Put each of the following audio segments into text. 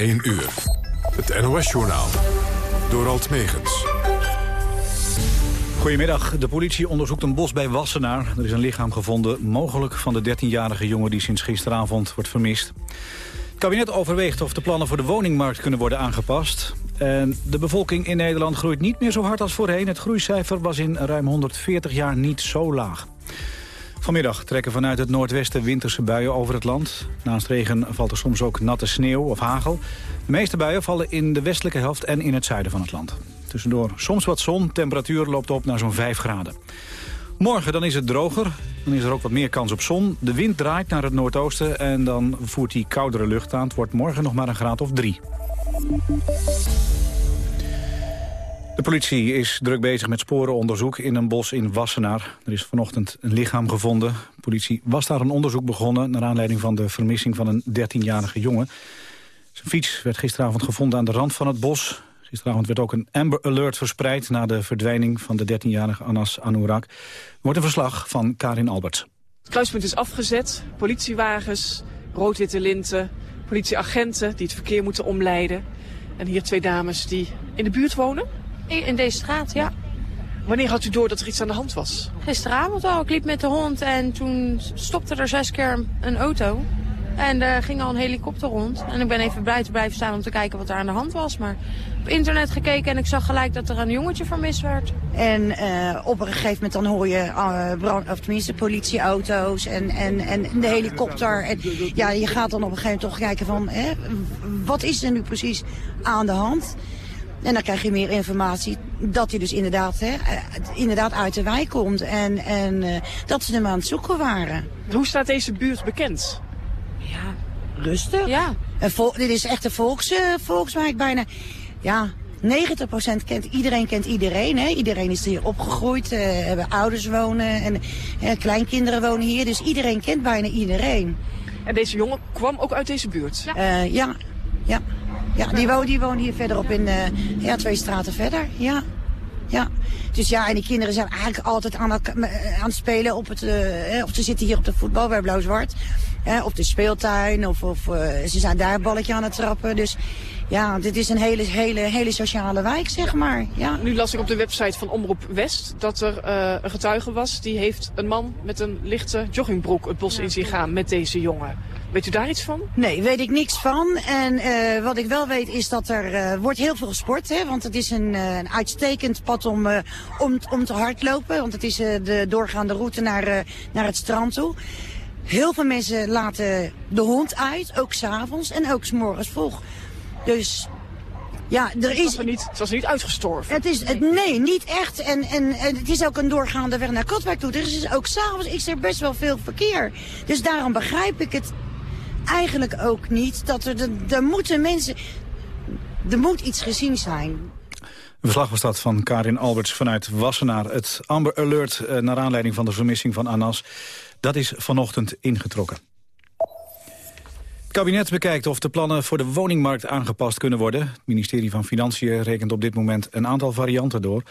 1 uur. Het NOS-journaal. Door Alt Megens. Goedemiddag. De politie onderzoekt een bos bij Wassenaar. Er is een lichaam gevonden, mogelijk van de 13-jarige jongen... die sinds gisteravond wordt vermist. Het kabinet overweegt of de plannen voor de woningmarkt kunnen worden aangepast. En de bevolking in Nederland groeit niet meer zo hard als voorheen. Het groeicijfer was in ruim 140 jaar niet zo laag. Vanmiddag trekken vanuit het noordwesten winterse buien over het land. Naast regen valt er soms ook natte sneeuw of hagel. De meeste buien vallen in de westelijke helft en in het zuiden van het land. Tussendoor soms wat zon, temperatuur loopt op naar zo'n 5 graden. Morgen dan is het droger, dan is er ook wat meer kans op zon. De wind draait naar het noordoosten en dan voert die koudere lucht aan. Het wordt morgen nog maar een graad of 3. De politie is druk bezig met sporenonderzoek in een bos in Wassenaar. Er is vanochtend een lichaam gevonden. De politie was daar een onderzoek begonnen... naar aanleiding van de vermissing van een 13-jarige jongen. Zijn fiets werd gisteravond gevonden aan de rand van het bos. Gisteravond werd ook een Amber Alert verspreid... na de verdwijning van de 13-jarige Anas Anourak. wordt een verslag van Karin Alberts. Het kruispunt is afgezet. Politiewagens, rood-witte linten, politieagenten... die het verkeer moeten omleiden. En hier twee dames die in de buurt wonen. In deze straat, ja. Wanneer had u door dat er iets aan de hand was? Gisteravond al. Ik liep met de hond en toen stopte er zes keer een auto. En er ging al een helikopter rond. En ik ben even buiten blijven staan om te kijken wat er aan de hand was. Maar op internet gekeken en ik zag gelijk dat er een jongetje vermist werd. En uh, op een gegeven moment dan hoor je uh, brand, of tenminste politieauto's en, en, en de helikopter. En ja, je gaat dan op een gegeven moment toch kijken van, hè, wat is er nu precies aan de hand? En dan krijg je meer informatie dat hij dus inderdaad, hè, eh, inderdaad uit de wijk komt. En, en uh, dat ze hem aan het zoeken waren. Hoe staat deze buurt bekend? Ja, rustig. Ja. Dit is echt een volks, uh, volkswijk bijna. Ja, 90% kent iedereen kent iedereen. Hè? Iedereen is hier opgegroeid. Uh, hebben ouders wonen en uh, kleinkinderen wonen hier. Dus iedereen kent bijna iedereen. En deze jongen kwam ook uit deze buurt? Ja, ja. ja. Ja, die woont, die woont hier verderop in, uh, ja, twee straten verder, ja. Ja, dus ja, en die kinderen zijn eigenlijk altijd aan, aan het spelen op het, uh, of ze zitten hier op de voetbal bij Blauw-Zwart. Uh, of de speeltuin, of, of ze zijn daar een balletje aan het trappen. Dus ja, dit is een hele, hele, hele sociale wijk, zeg maar. Ja. Nu las ik op de website van Omroep West dat er uh, een getuige was. Die heeft een man met een lichte joggingbroek het bos in zich gaan met deze jongen. Weet u daar iets van? Nee, weet ik niks van. En uh, wat ik wel weet is dat er uh, wordt heel veel gesport. Hè, want het is een, uh, een uitstekend pad om, om, om te hardlopen. Want het is de doorgaande route naar, naar het strand toe. Heel veel mensen laten de hond uit, ook s'avonds en ook s'morgens vroeg. Dus ja, er is... Het niet, het was niet uitgestorven? Het is, het, nee, niet echt. En, en, en het is ook een doorgaande weg naar Katwijk toe. Er is ook s'avonds is er best wel veel verkeer. Dus daarom begrijp ik het eigenlijk ook niet. Dat er, er moeten mensen... Er moet iets gezien zijn. Een verslag was dat van Karin Alberts vanuit Wassenaar. Het Amber Alert eh, naar aanleiding van de vermissing van Anas. Dat is vanochtend ingetrokken. Het kabinet bekijkt of de plannen voor de woningmarkt aangepast kunnen worden. Het ministerie van Financiën rekent op dit moment een aantal varianten door.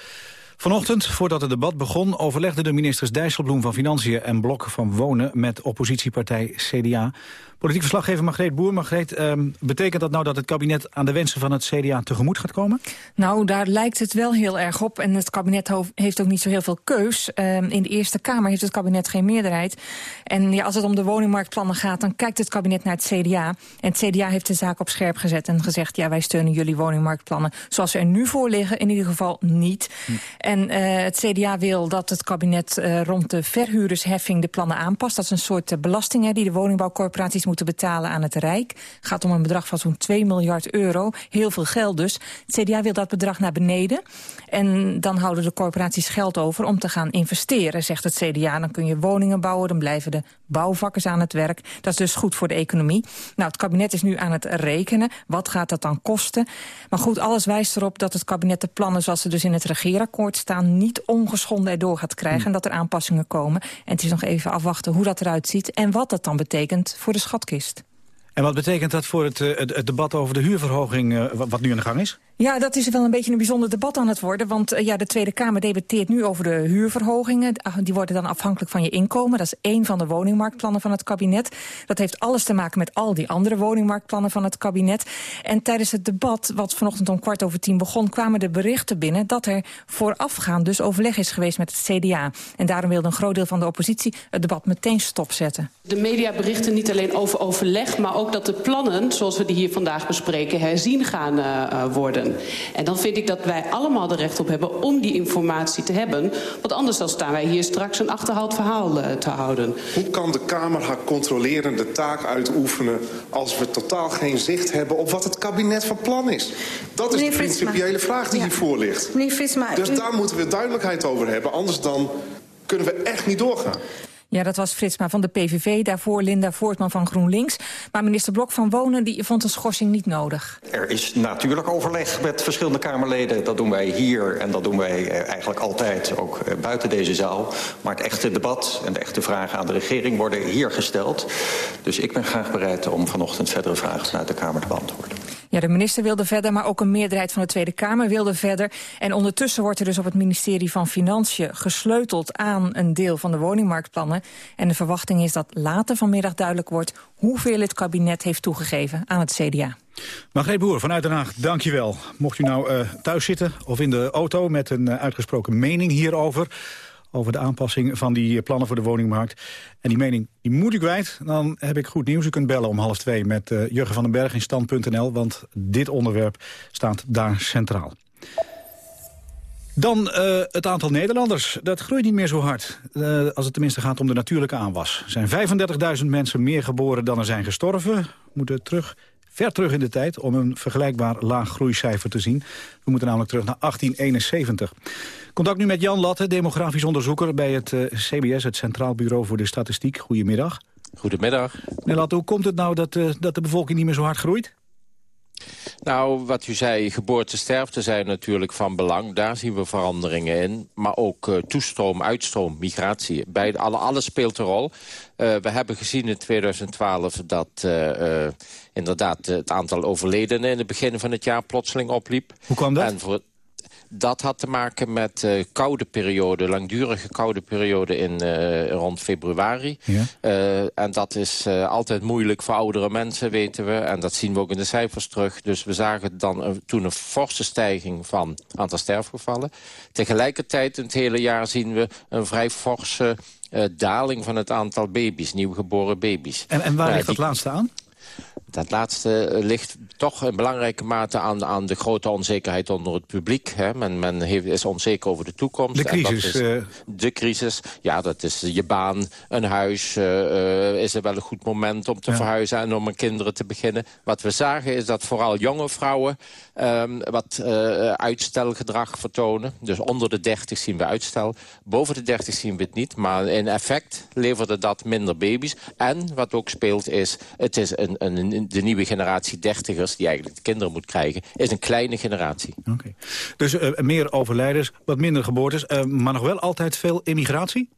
Vanochtend, voordat het debat begon, overlegden de ministers Dijsselbloem van Financiën en Blok van Wonen met oppositiepartij CDA Politiek verslaggever Margreet Boer. Margreet, um, betekent dat nou dat het kabinet aan de wensen van het CDA tegemoet gaat komen? Nou, daar lijkt het wel heel erg op. En het kabinet heeft ook niet zo heel veel keus. Um, in de Eerste Kamer heeft het kabinet geen meerderheid. En ja, als het om de woningmarktplannen gaat, dan kijkt het kabinet naar het CDA. En het CDA heeft de zaak op scherp gezet en gezegd... ja, wij steunen jullie woningmarktplannen zoals ze er nu voor liggen. In ieder geval niet. Hm. En uh, het CDA wil dat het kabinet uh, rond de verhuurdersheffing de plannen aanpast. Dat is een soort uh, belasting hè, die de woningbouwcorporaties moeten betalen aan het Rijk. Het gaat om een bedrag van zo'n 2 miljard euro. Heel veel geld dus. Het CDA wil dat bedrag naar beneden. En dan houden de corporaties geld over om te gaan investeren, zegt het CDA. Dan kun je woningen bouwen, dan blijven de bouwvakkers aan het werk. Dat is dus goed voor de economie. Nou, het kabinet is nu aan het rekenen. Wat gaat dat dan kosten? Maar goed, alles wijst erop dat het kabinet de plannen zoals ze dus in het regeerakkoord staan... niet ongeschonden erdoor gaat krijgen en dat er aanpassingen komen. En het is nog even afwachten hoe dat eruit ziet en wat dat dan betekent voor de schat schatkist. En wat betekent dat voor het, het, het debat over de huurverhoging wat nu aan de gang is? Ja, dat is wel een beetje een bijzonder debat aan het worden. Want ja, de Tweede Kamer debatteert nu over de huurverhogingen. Ah, die worden dan afhankelijk van je inkomen. Dat is één van de woningmarktplannen van het kabinet. Dat heeft alles te maken met al die andere woningmarktplannen van het kabinet. En tijdens het debat, wat vanochtend om kwart over tien begon... kwamen de berichten binnen dat er voorafgaand dus overleg is geweest met het CDA. En daarom wilde een groot deel van de oppositie het debat meteen stopzetten. De media berichten niet alleen over overleg... maar ook dat de plannen, zoals we die hier vandaag bespreken... herzien gaan uh, worden. En dan vind ik dat wij allemaal er recht op hebben om die informatie te hebben. Want anders dan staan wij hier straks een achterhaald verhaal uh, te houden. Hoe kan de Kamer haar controlerende taak uitoefenen... als we totaal geen zicht hebben op wat het kabinet van plan is? Dat is de principiële vraag die ja. hiervoor ligt. Meneer Fritsma, dus u... daar moeten we duidelijkheid over hebben. Anders dan kunnen we echt niet doorgaan. Ja, dat was Fritsma van de PVV, daarvoor Linda Voortman van GroenLinks. Maar minister Blok van Wonen die vond een schorsing niet nodig. Er is natuurlijk overleg met verschillende Kamerleden. Dat doen wij hier en dat doen wij eh, eigenlijk altijd, ook eh, buiten deze zaal. Maar het echte debat en de echte vragen aan de regering worden hier gesteld. Dus ik ben graag bereid om vanochtend verdere vragen vanuit de Kamer te beantwoorden. Ja, de minister wilde verder, maar ook een meerderheid van de Tweede Kamer wilde verder. En ondertussen wordt er dus op het ministerie van Financiën gesleuteld aan een deel van de woningmarktplannen. En de verwachting is dat later vanmiddag duidelijk wordt hoeveel het kabinet heeft toegegeven aan het CDA. Margreet Boer vanuit Den Haag, dankjewel. Mocht u nou uh, thuis zitten of in de auto met een uh, uitgesproken mening hierover over de aanpassing van die plannen voor de woningmarkt. En die mening die moet ik kwijt. Dan heb ik goed nieuws. U kunt bellen om half twee met uh, Jurgen van den Berg in stand.nl... want dit onderwerp staat daar centraal. Dan uh, het aantal Nederlanders. Dat groeit niet meer zo hard. Uh, als het tenminste gaat om de natuurlijke aanwas. Er zijn 35.000 mensen meer geboren dan er zijn gestorven. We moeten terug ver terug in de tijd om een vergelijkbaar laag groeicijfer te zien. We moeten namelijk terug naar 1871. Contact nu met Jan Latte, demografisch onderzoeker bij het uh, CBS, het Centraal Bureau voor de Statistiek. Goedemiddag. Goedemiddag. Meneer Latte, hoe komt het nou dat, uh, dat de bevolking niet meer zo hard groeit? Nou, wat u zei, geboorte-sterfte zijn natuurlijk van belang. Daar zien we veranderingen in. Maar ook uh, toestroom, uitstroom, migratie. Bij alle, alles speelt een rol. Uh, we hebben gezien in 2012 dat uh, inderdaad het aantal overledenen... in het begin van het jaar plotseling opliep. Hoe kwam dat? En voor, dat had te maken met uh, koude periode, langdurige koude periode in, uh, rond februari. Ja. Uh, en dat is altijd moeilijk voor oudere mensen, weten we. En dat zien we ook in de cijfers terug. Dus we zagen dan toen een forse stijging van aantal sterfgevallen. Tegelijkertijd in het hele jaar zien we een vrij forse daling van het aantal baby's, nieuwgeboren baby's. En, en waar ligt die... dat laatste aan? Dat laatste ligt toch in belangrijke mate aan, aan de grote onzekerheid onder het publiek. Hè. Men, men heeft, is onzeker over de toekomst. De crisis. Is, uh... De crisis, ja, dat is je baan, een huis. Uh, is er wel een goed moment om te ja. verhuizen en om een kinderen te beginnen. Wat we zagen is dat vooral jonge vrouwen um, wat uh, uitstelgedrag vertonen. Dus onder de 30 zien we uitstel. Boven de 30 zien we het niet. Maar in effect leverde dat minder baby's. En wat ook speelt is, het is een, een de nieuwe generatie dertigers... die eigenlijk de kinderen moet krijgen, is een kleine generatie. Okay. Dus uh, meer overlijdens, wat minder geboortes... Uh, maar nog wel altijd veel immigratie?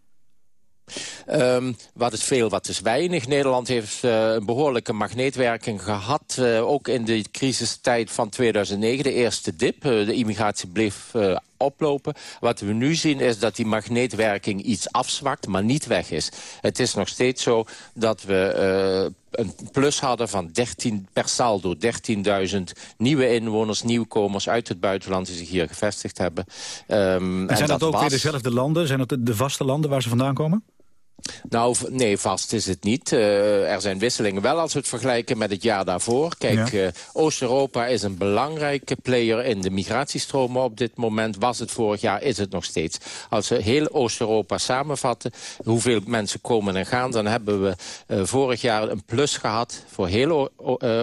Um, wat is veel, wat is weinig. Nederland heeft uh, een behoorlijke magneetwerking gehad. Uh, ook in de crisistijd van 2009, de eerste dip. Uh, de immigratie bleef oplopen. Wat we nu zien is dat die magneetwerking iets afzwakt, maar niet weg is. Het is nog steeds zo dat we een plus hadden van 13 per saldo 13.000 nieuwe inwoners, nieuwkomers uit het buitenland die zich hier gevestigd hebben. Um, en zijn en dat, dat ook was... weer dezelfde landen? Zijn dat de vaste landen waar ze vandaan komen? Nou, nee, vast is het niet. Uh, er zijn wisselingen wel als we het vergelijken met het jaar daarvoor. Kijk, ja. uh, Oost-Europa is een belangrijke player in de migratiestromen op dit moment. Was het vorig jaar, is het nog steeds. Als we heel Oost-Europa samenvatten, hoeveel mensen komen en gaan... dan hebben we uh, vorig jaar een plus gehad voor heel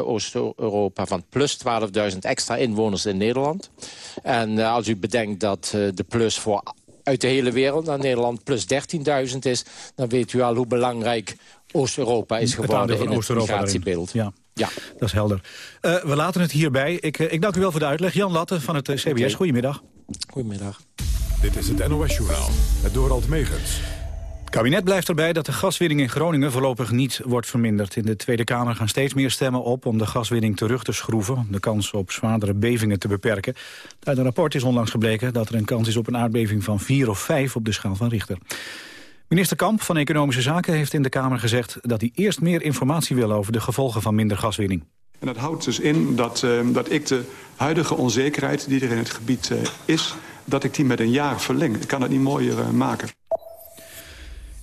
Oost-Europa... van plus 12.000 extra inwoners in Nederland. En als u bedenkt dat de plus voor uit de hele wereld naar Nederland plus 13.000 is... dan weet u al hoe belangrijk Oost-Europa is geworden in het migratiebeeld. Ja. ja, dat is helder. Uh, we laten het hierbij. Ik, uh, ik dank u wel voor de uitleg. Jan Latte van het uh, CBS, okay. goedemiddag. Goedemiddag. Dit is het NOS-journaal, het Dorald Megens. Het kabinet blijft erbij dat de gaswinning in Groningen voorlopig niet wordt verminderd. In de Tweede Kamer gaan steeds meer stemmen op om de gaswinning terug te schroeven... om de kans op zwaardere bevingen te beperken. Uit een rapport is onlangs gebleken dat er een kans is op een aardbeving van 4 of 5 op de schaal van Richter. Minister Kamp van Economische Zaken heeft in de Kamer gezegd... dat hij eerst meer informatie wil over de gevolgen van minder gaswinning. En dat houdt dus in dat, uh, dat ik de huidige onzekerheid die er in het gebied uh, is... dat ik die met een jaar verleng. Ik kan het niet mooier uh, maken.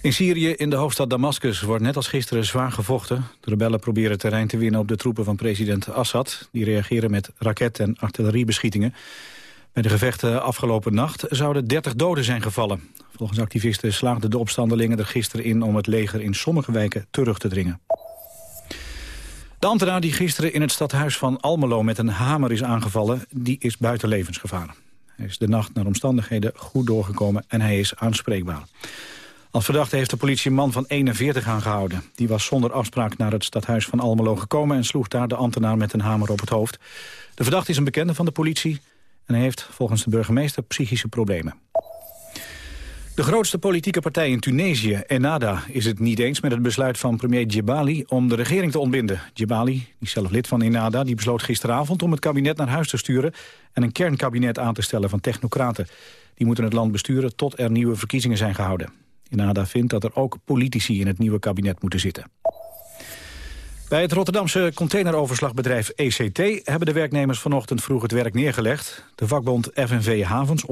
In Syrië, in de hoofdstad Damascus, wordt net als gisteren zwaar gevochten. De rebellen proberen terrein te winnen op de troepen van president Assad. Die reageren met raket- en artilleriebeschietingen. Bij de gevechten afgelopen nacht zouden 30 doden zijn gevallen. Volgens activisten slaagden de opstandelingen er gisteren in... om het leger in sommige wijken terug te dringen. De ambtenaar die gisteren in het stadhuis van Almelo met een hamer is aangevallen... die is buiten levensgevaar. Hij is de nacht naar omstandigheden goed doorgekomen en hij is aanspreekbaar. Als verdachte heeft de politie een man van 41 aangehouden. Die was zonder afspraak naar het stadhuis van Almelo gekomen... en sloeg daar de ambtenaar met een hamer op het hoofd. De verdachte is een bekende van de politie... en hij heeft volgens de burgemeester psychische problemen. De grootste politieke partij in Tunesië, Ennahda, is het niet eens met het besluit van premier Djibali om de regering te ontbinden. Djibali, die zelf lid van Ennahda, die besloot gisteravond om het kabinet naar huis te sturen en een kernkabinet aan te stellen van technocraten. Die moeten het land besturen tot er nieuwe verkiezingen zijn gehouden. Ennahda vindt dat er ook politici in het nieuwe kabinet moeten zitten. Bij het Rotterdamse containeroverslagbedrijf ECT hebben de werknemers vanochtend vroeg het werk neergelegd. De vakbond FNV Havens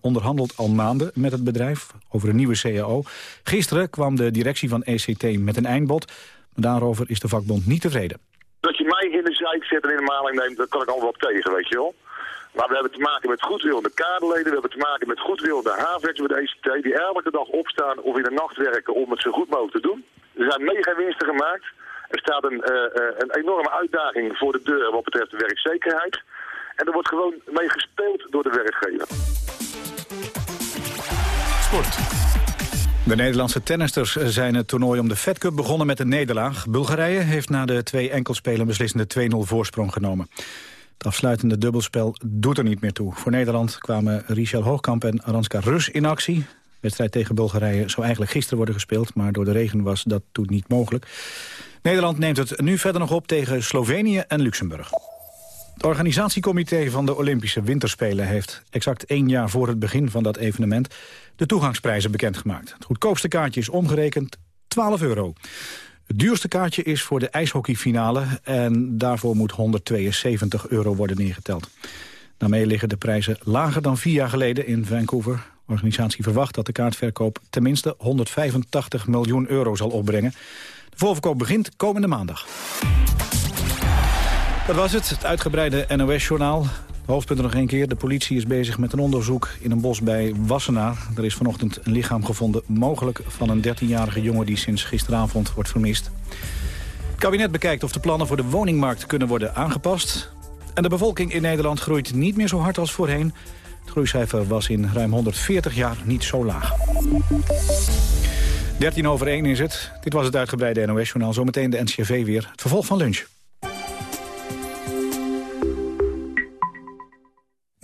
onderhandelt al maanden met het bedrijf over een nieuwe CAO. Gisteren kwam de directie van ECT met een eindbod, maar daarover is de vakbond niet tevreden. Dat je mij in de zijk zet en in de maling neemt, dat kan ik allemaal wel tegen, weet je wel. Maar we hebben te maken met goedwillende kaderleden, we hebben te maken met goedwillende havenwerkers bij de ECT... die elke dag opstaan of in de nacht werken om het zo goed mogelijk te doen. Er zijn mega winsten gemaakt. Er staat een, uh, een enorme uitdaging voor de deur wat betreft de werkzekerheid. En er wordt gewoon mee gespeeld door de werkgever. Sport. De Nederlandse tennisters zijn het toernooi om de Fed Cup begonnen met een nederlaag. Bulgarije heeft na de twee enkelspelen beslissende 2-0 voorsprong genomen. Het afsluitende dubbelspel doet er niet meer toe. Voor Nederland kwamen Richel Hoogkamp en Aranska Rus in actie. De wedstrijd tegen Bulgarije zou eigenlijk gisteren worden gespeeld... maar door de regen was dat toen niet mogelijk. Nederland neemt het nu verder nog op tegen Slovenië en Luxemburg. Het organisatiecomité van de Olympische Winterspelen heeft exact één jaar voor het begin van dat evenement de toegangsprijzen bekendgemaakt. Het goedkoopste kaartje is omgerekend 12 euro. Het duurste kaartje is voor de ijshockeyfinale en daarvoor moet 172 euro worden neergeteld. Daarmee liggen de prijzen lager dan vier jaar geleden in Vancouver. De organisatie verwacht dat de kaartverkoop tenminste 185 miljoen euro zal opbrengen. De voorverkoop begint komende maandag. Dat was het, het uitgebreide NOS-journaal. Hoofdpunten nog een keer. De politie is bezig met een onderzoek in een bos bij Wassenaar. Er is vanochtend een lichaam gevonden, mogelijk van een 13-jarige jongen... die sinds gisteravond wordt vermist. Het kabinet bekijkt of de plannen voor de woningmarkt kunnen worden aangepast. En de bevolking in Nederland groeit niet meer zo hard als voorheen. Het groeicijfer was in ruim 140 jaar niet zo laag. 13 over 1 is het. Dit was het uitgebreide NOS-journaal. Zometeen de NCRV weer. Het vervolg van lunch.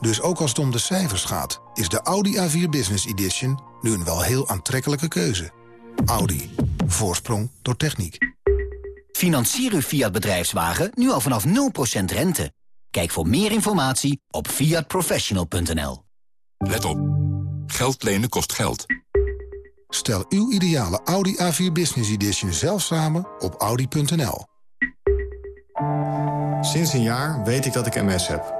Dus ook als het om de cijfers gaat, is de Audi A4 Business Edition nu een wel heel aantrekkelijke keuze. Audi. Voorsprong door techniek. Financier uw Fiat bedrijfswagen nu al vanaf 0% rente. Kijk voor meer informatie op fiatprofessional.nl. Let op. Geld lenen kost geld. Stel uw ideale Audi A4 Business Edition zelf samen op audi.nl. Sinds een jaar weet ik dat ik MS heb.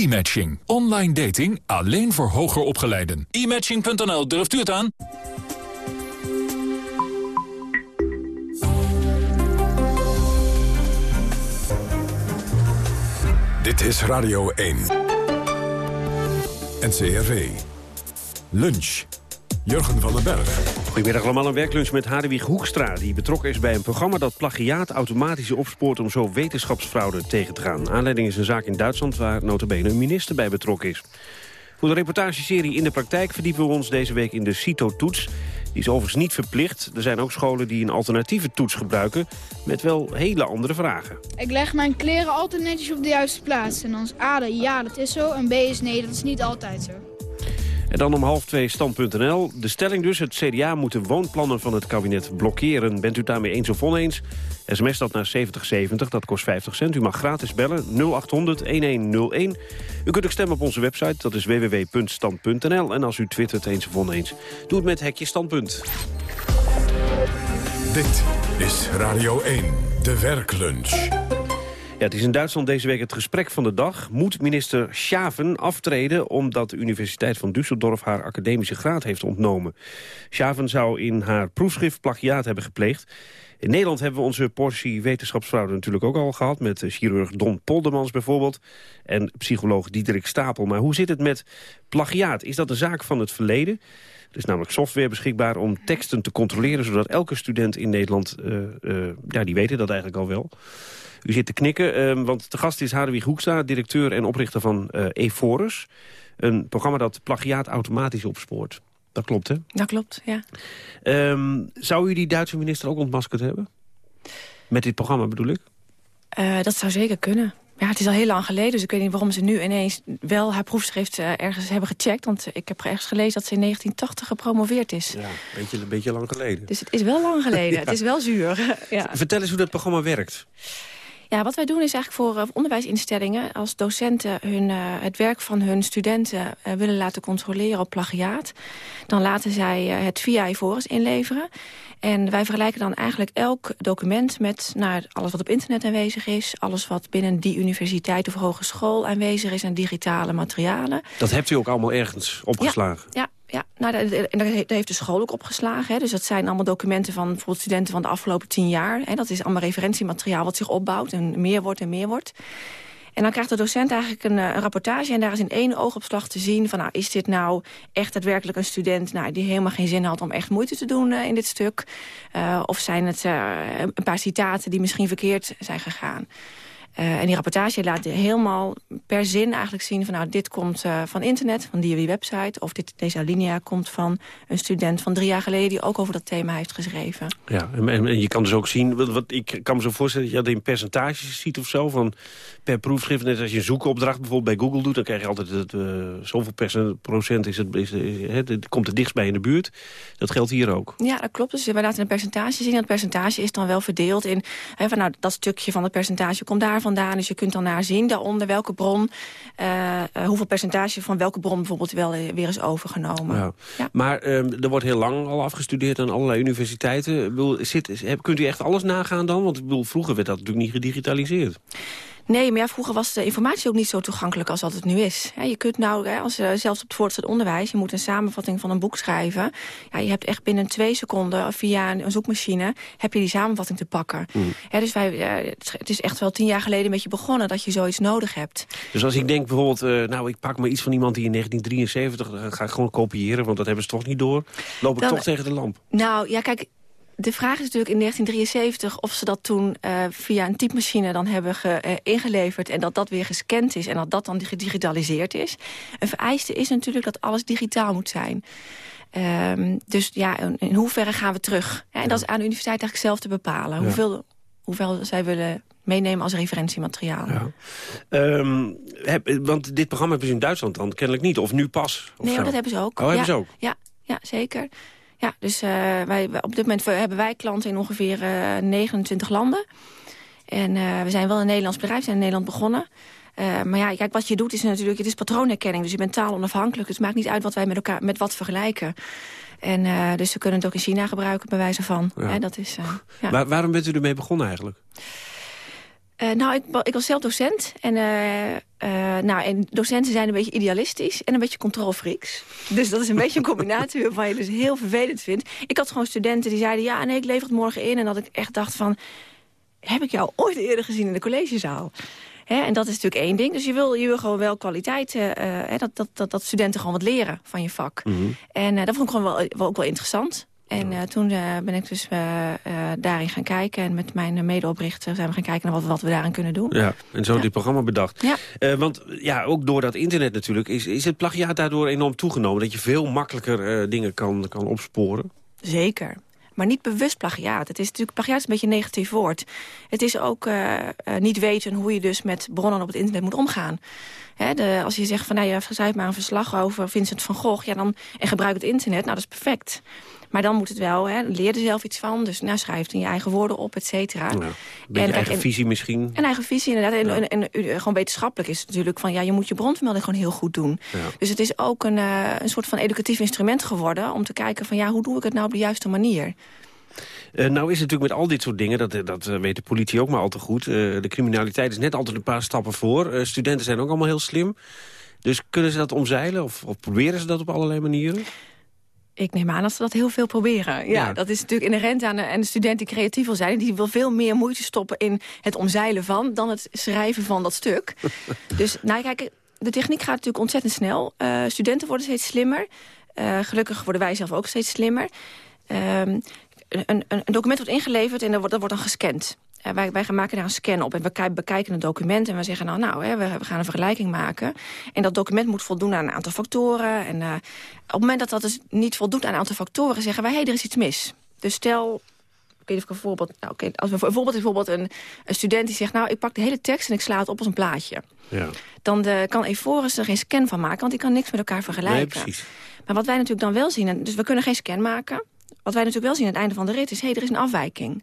E-matching. Online dating alleen voor hoger opgeleiden. E-matching.nl, durft u het aan? Dit is Radio 1. NCRV. Lunch. Jurgen van den Berg. Goedemiddag allemaal, een werklunch met Hadewig Hoekstra... die betrokken is bij een programma dat plagiaat automatisch opspoort... om zo wetenschapsfraude tegen te gaan. Aanleiding is een zaak in Duitsland waar notabene een minister bij betrokken is. Voor de reportageserie In de Praktijk verdiepen we ons deze week in de CITO-toets. Die is overigens niet verplicht. Er zijn ook scholen die een alternatieve toets gebruiken... met wel hele andere vragen. Ik leg mijn kleren altijd netjes op de juiste plaats. En dan is A ja, dat is zo. En B is nee, dat is niet altijd zo. En dan om half twee stand.nl. De stelling dus, het CDA moet de woonplannen van het kabinet blokkeren. Bent u daarmee eens of oneens? SMS dat naar 7070, dat kost 50 cent. U mag gratis bellen, 0800-1101. U kunt ook stemmen op onze website, dat is www.stand.nl. En als u twittert eens of oneens, doe het met Hekje Standpunt. Dit is Radio 1, de werklunch. Ja, het is in Duitsland deze week het gesprek van de dag. Moet minister Schaven aftreden omdat de Universiteit van Düsseldorf haar academische graad heeft ontnomen? Schaven zou in haar proefschrift plagiaat hebben gepleegd. In Nederland hebben we onze portie wetenschapsfraude natuurlijk ook al gehad... met chirurg Don Poldermans bijvoorbeeld en psycholoog Diederik Stapel. Maar hoe zit het met plagiaat? Is dat een zaak van het verleden? Er is namelijk software beschikbaar om teksten te controleren... zodat elke student in Nederland, uh, uh, ja, die weten dat eigenlijk al wel... U zit te knikken, uh, want de gast is Hadewig Hoekstra... directeur en oprichter van uh, Eforus. Een programma dat plagiaat automatisch opspoort. Dat klopt, hè? Dat klopt, ja. Um, zou u die Duitse minister ook ontmaskerd hebben? Met dit programma bedoel ik? Uh, dat zou zeker kunnen. Ja, het is al heel lang geleden, dus ik weet niet waarom ze nu ineens wel haar proefschrift uh, ergens hebben gecheckt. Want ik heb ergens gelezen dat ze in 1980 gepromoveerd is. Ja, een beetje, een beetje lang geleden. Dus het is wel lang geleden. ja. Het is wel zuur. ja. Vertel eens hoe dat programma werkt. Ja, wat wij doen is eigenlijk voor uh, onderwijsinstellingen... als docenten hun, uh, het werk van hun studenten uh, willen laten controleren op plagiaat... dan laten zij het via Ivorus inleveren. En wij vergelijken dan eigenlijk elk document met nou, alles wat op internet aanwezig is... alles wat binnen die universiteit of hogeschool aanwezig is... en digitale materialen. Dat hebt u ook allemaal ergens opgeslagen? Ja, ja. Ja, nou, en daar heeft de school ook opgeslagen. Hè. Dus dat zijn allemaal documenten van bijvoorbeeld studenten van de afgelopen tien jaar. Hè. Dat is allemaal referentiemateriaal wat zich opbouwt en meer wordt en meer wordt. En dan krijgt de docent eigenlijk een, een, rapportage... en daar is in één oogopslag te zien van... nou, is dit nou echt daadwerkelijk een student... Nou, die helemaal geen zin had om echt moeite te doen uh, in dit stuk? Uh, of zijn het een paar citaten die misschien verkeerd zijn gegaan? Uh, en die rapportage laat helemaal per zin eigenlijk zien... van nou, dit komt uh, van internet, van die, die website... of dit, deze alinea komt van een student van drie jaar geleden... die ook over dat thema heeft geschreven. Ja, en, en je kan dus ook zien... Wat, wat, ik kan me zo voorstellen dat je dat in percentages ziet of zo... van per proefschrift. Net als je een zoekopdracht bijvoorbeeld bij Google doet... dan krijg je altijd het, uh, zoveel procent is het, is, is, het, het komt het dichtst bij in de buurt. Dat geldt hier ook. Ja, dat klopt. Dus we laten een percentage zien. Dat percentage is dan wel verdeeld in... Hè, van, nou, dat stukje van het percentage komt daar vandaan. Dus je kunt dan naar zien daaronder welke bron... Uh, hoeveel percentage van welke bron bijvoorbeeld wel weer is overgenomen. Ja. Ja. Maar um, er wordt heel lang al afgestudeerd aan allerlei universiteiten. Ik bedoel, zit, kunt u echt alles nagaan dan? Want ik bedoel, vroeger werd dat natuurlijk niet gedigitaliseerd. Nee, maar ja, vroeger was de informatie ook niet zo toegankelijk als dat het nu is. je kunt nou, als, zelfs op het voortgezet onderwijs... je moet een samenvatting van een boek schrijven. Ja, je hebt echt binnen twee seconden via een zoekmachine... heb je die samenvatting te pakken. Mm. dus wij, het is echt wel tien jaar geleden een beetje begonnen... dat je zoiets nodig hebt. Dus als ik denk bijvoorbeeld... Nou, ik pak maar iets van iemand die in 1973... dan ga ik gewoon kopiëren, want dat hebben ze toch niet door. Loop ik dan, toch tegen de lamp. Nou, ja, kijk de vraag is natuurlijk in 1973 of ze dat toen uh, via een typemachine dan hebben ge, uh, ingeleverd... en dat dat weer gescand is en dat dat dan gedigitaliseerd is. Een vereiste is natuurlijk dat alles digitaal moet zijn. Um, dus ja, in, hoeverre gaan we terug? Ja, en dat is aan de universiteit eigenlijk zelf te bepalen. Ja. Hoeveel, hoeveel zij willen meenemen als referentiemateriaal. Ja. Ehm, heb, want dit programma hebben ze in Duitsland dan kennelijk niet, of nu pas? Of nee, zo? dat hebben ze ook. Oh, hebben ze ook? Ja, ja zeker. Ja, dus uh, wij, op dit moment hebben wij klanten in ongeveer uh, 29 landen. En uh, we zijn wel een Nederlands bedrijf, we zijn in Nederland begonnen. Uh, maar ja, kijk, wat je doet is natuurlijk, het is patroonherkenning. Dus je bent taalonafhankelijk. Dus het maakt niet uit wat wij met elkaar met wat vergelijken. En uh, dus we kunnen het ook in China gebruiken, bij wijze van. Ja. Hè, dat is, uh, ja. Maar waarom bent u ermee begonnen eigenlijk? Uh, nou, ik, ik, was zelf docent. En, nou, en docenten zijn een beetje idealistisch en een beetje controlfreaks. Dus dat is een beetje een combinatie waarvan je dus heel vervelend vindt. Ik had gewoon studenten die zeiden, ja, nee, ik lever het morgen in. En dat ik echt dacht van, heb ik jou ooit eerder gezien in de collegezaal? He, en dat is natuurlijk één ding. Dus je wil, je wil gewoon wel kwaliteit, uh, he, dat, dat, dat, dat studenten gewoon wat leren van je vak. Mhm. Mm -hmm. En dat vond ik gewoon wel, wel ook wel interessant. En uh, toen ben ik dus daarin gaan kijken. En met mijn medeoprichter zijn we gaan kijken naar wat, wat we daarin kunnen doen. Ja, en zo ja. dit programma bedacht. Ja. want ja, ook door dat internet natuurlijk is, is het plagiaat daardoor enorm toegenomen. Dat je veel makkelijker dingen kan, kan opsporen. Zeker maar niet bewust plagiaat. Het is natuurlijk, plagiaat is een beetje een negatief woord. Het is ook niet weten hoe je dus met bronnen op het internet moet omgaan. Hè, de, als je zegt van, nou, je schrijft maar een verslag over Vincent van Gogh... Ja, dan, en gebruik het internet, nou, dat is perfect. Maar dan moet het wel, hè, leer er zelf iets van. Dus nou, schrijf het in je eigen woorden op, et cetera. Ja, een en, eigen en, visie misschien. Een eigen visie, inderdaad. Ja. En, en, gewoon wetenschappelijk is het natuurlijk van... ja, je moet je bronvermelding gewoon heel goed doen. Ja. Dus het is ook een, uh, een soort van educatief instrument geworden... om te kijken van, ja, hoe doe ik het nou op de juiste manier? Uh, nou is het natuurlijk met al dit soort dingen, dat, dat uh, weet de politie ook maar al te goed. Uh, de criminaliteit is net altijd een paar stappen voor. studenten zijn ook allemaal heel slim. Dus kunnen ze dat omzeilen of, of, proberen ze dat op allerlei manieren? Ik neem aan dat ze dat heel veel proberen. Ja, ja. dat is natuurlijk inherent aan een student die creatief wil zijn. Die wil veel meer moeite stoppen in het omzeilen van... dan het schrijven van dat stuk. dus nou, kijk, de techniek gaat natuurlijk ontzettend snel. studenten worden steeds slimmer. gelukkig worden wij zelf ook steeds slimmer. Um, een, een, een, document wordt ingeleverd en dat wordt, dat wordt dan gescand. Uh, wij, wij maken daar een scan op en we bekijken het document... en we zeggen nou, nou hè, we, we, gaan een vergelijking maken. En dat document moet voldoen aan een aantal factoren. En uh, op het moment dat dat dus niet voldoet aan een aantal factoren... zeggen wij, hé, hey, er is iets mis. Dus stel, ik weet niet of ik een voorbeeld... Nou, okay, als we bijvoorbeeld, bijvoorbeeld een, een student die zegt... nou, ik pak de hele tekst en ik sla het op als een plaatje. Ja. Dan de, kan Eforus er geen scan van maken, want die kan niks met elkaar vergelijken. Nee, maar wat wij natuurlijk dan wel zien... dus we kunnen geen scan maken... Wat wij natuurlijk wel zien aan het einde van de rit is... hé, hey, er is een afwijking.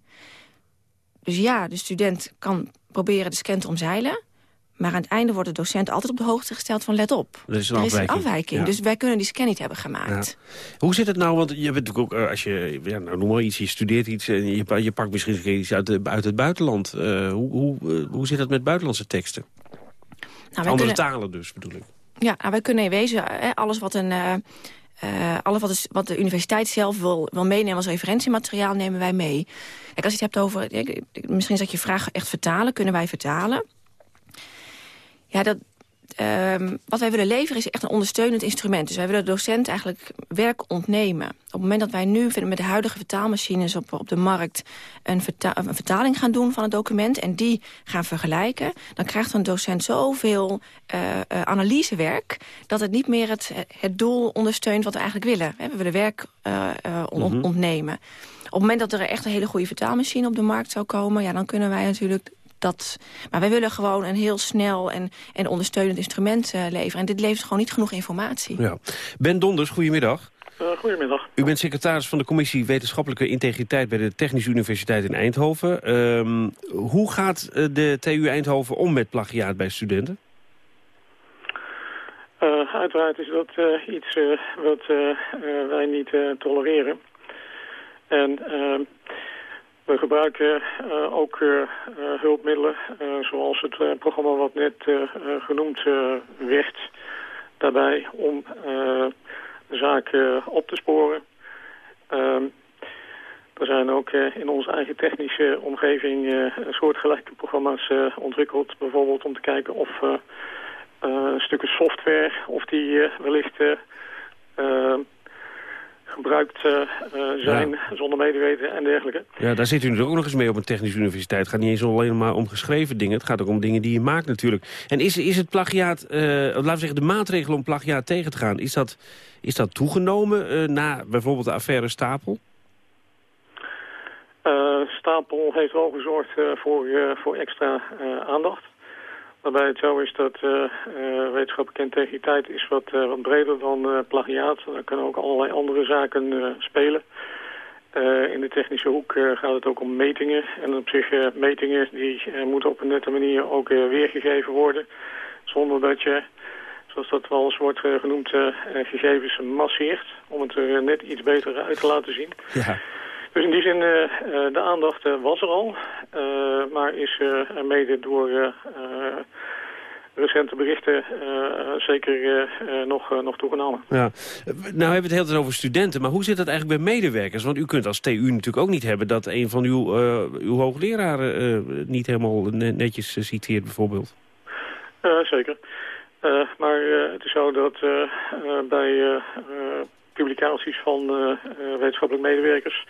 Dus ja, de student kan proberen de scan te omzeilen... maar aan het einde wordt de docent altijd op de hoogte gesteld van... let op, er is een er afwijking. Is een afwijking ja. Dus wij kunnen die scan niet hebben gemaakt. Ja. Hoe zit het nou, want je bent natuurlijk ook... als je, ja, nou, noem maar iets, je studeert iets... en je, je pakt misschien iets uit, de, uit het buitenland. Uh, hoe, hoe, uh, hoe zit het met buitenlandse teksten? Nou, Andere kunnen, talen dus, bedoel ik. Ja, nou, wij kunnen in wezen hè, alles wat een... Uh, uh, alles wat, is, wat de universiteit zelf wil, wil meenemen als referentiemateriaal nemen wij mee. Kijk, als je het hebt over, misschien is dat je vraag echt vertalen, kunnen wij vertalen? Ja, dat, um, wat wij willen leveren is echt een ondersteunend instrument. Dus wij willen de docent eigenlijk werk ontnemen. Op het moment dat wij nu met de huidige vertaalmachines op, op de markt... Een, verta een vertaling gaan doen van het document en die gaan vergelijken... dan krijgt een docent zoveel uh, uh, analysewerk... dat het niet meer het, het doel ondersteunt wat we eigenlijk willen. We willen werk uh, on mm -hmm. ontnemen. Op het moment dat er echt een hele goede vertaalmachine op de markt zou komen... Ja, dan kunnen wij natuurlijk dat, maar wij willen gewoon een heel snel en, en ondersteunend instrument uh, leveren. En dit levert gewoon niet genoeg informatie. Ja. Ben Donders, goedemiddag. Uh, goedemiddag. U bent secretaris van de Commissie Wetenschappelijke Integriteit... bij de Technische Universiteit in Eindhoven. Um, hoe gaat de TU Eindhoven om met plagiaat bij studenten? Uh, uiteraard is dat iets wat wij niet tolereren. En ehm, we gebruiken uh, ook uh, hulpmiddelen, uh, zoals het programma wat net genoemd werd, daarbij om de zaak op te sporen. Ehm, er zijn ook in onze eigen technische omgeving soortgelijke programma's ontwikkeld, bijvoorbeeld om te kijken of stukken software, of die wellicht gebruikt uh, zijn ja. zonder medeweten en dergelijke. Ja, daar zit u natuurlijk ook nog eens mee op een technische universiteit. Het gaat niet eens alleen maar om geschreven dingen. Het gaat ook om dingen die je maakt natuurlijk. En is, is het plagiaat, uh, laten we zeggen, de maatregel om plagiaat tegen te gaan... is dat, is dat toegenomen uh, na bijvoorbeeld de affaire Stapel? Stapel heeft wel gezorgd voor, voor extra aandacht. Waarbij het zo is dat uh, uh, wetenschappelijke integriteit is wat, uh, breder dan plagiaat. Daar kunnen ook allerlei andere zaken spelen. in de technische hoek gaat het ook om metingen. En op zich metingen die moeten op een nette manier ook weergegeven worden. Zonder dat je, zoals dat wel eens wordt genoemd, gegevens masseert. Om het er net iets beter uit te laten zien. Ja. Dus in die zin, de aandacht was er al. maar is er mede door recente berichten zeker nog, nog toegenomen. Ja. Nou hebben we het heel tijd over studenten, maar hoe zit dat eigenlijk bij medewerkers? Want u kunt als TU natuurlijk ook niet hebben dat een van uw, uw hoogleraren niet helemaal netjes citeert bijvoorbeeld. zeker. maar het is zo dat bij publicaties van wetenschappelijke medewerkers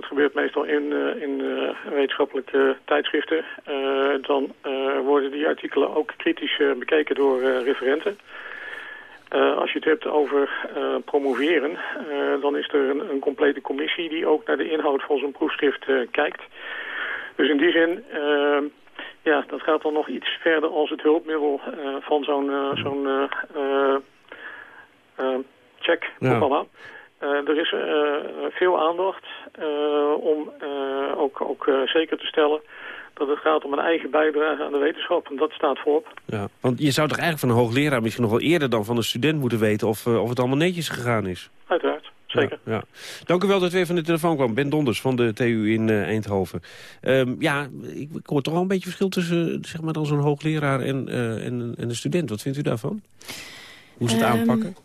dat gebeurt meestal in, uh, in uh, wetenschappelijke tijdschriften. Uh, dan worden die artikelen ook kritisch bekeken door referenten. als je het hebt over promoveren, dan is er een, een, complete commissie die ook naar de inhoud van zo'n proefschrift kijkt. Dus in die zin, ja, dat gaat dan nog iets verder als het hulpmiddel van zo'n zo'n checkprogramma. Ja. Uh, er is uh, veel aandacht uh, om ook, ook zeker te stellen dat het gaat om een eigen bijdrage aan de wetenschap. En dat staat voorop. Ja, want je zou toch eigenlijk van een hoogleraar misschien nog wel eerder dan van een student moeten weten of, of het allemaal netjes gegaan is? Uiteraard. Zeker. Ja, ja. Dank u wel dat u weer van de telefoon kwam. Ben Donders van de TU in Eindhoven. Um, ja, ik, ik, hoor toch wel een beetje verschil tussen zeg maar, dan zo'n hoogleraar en, en, en, een student. Wat vindt u daarvan? Hoe ze het um... aanpakken?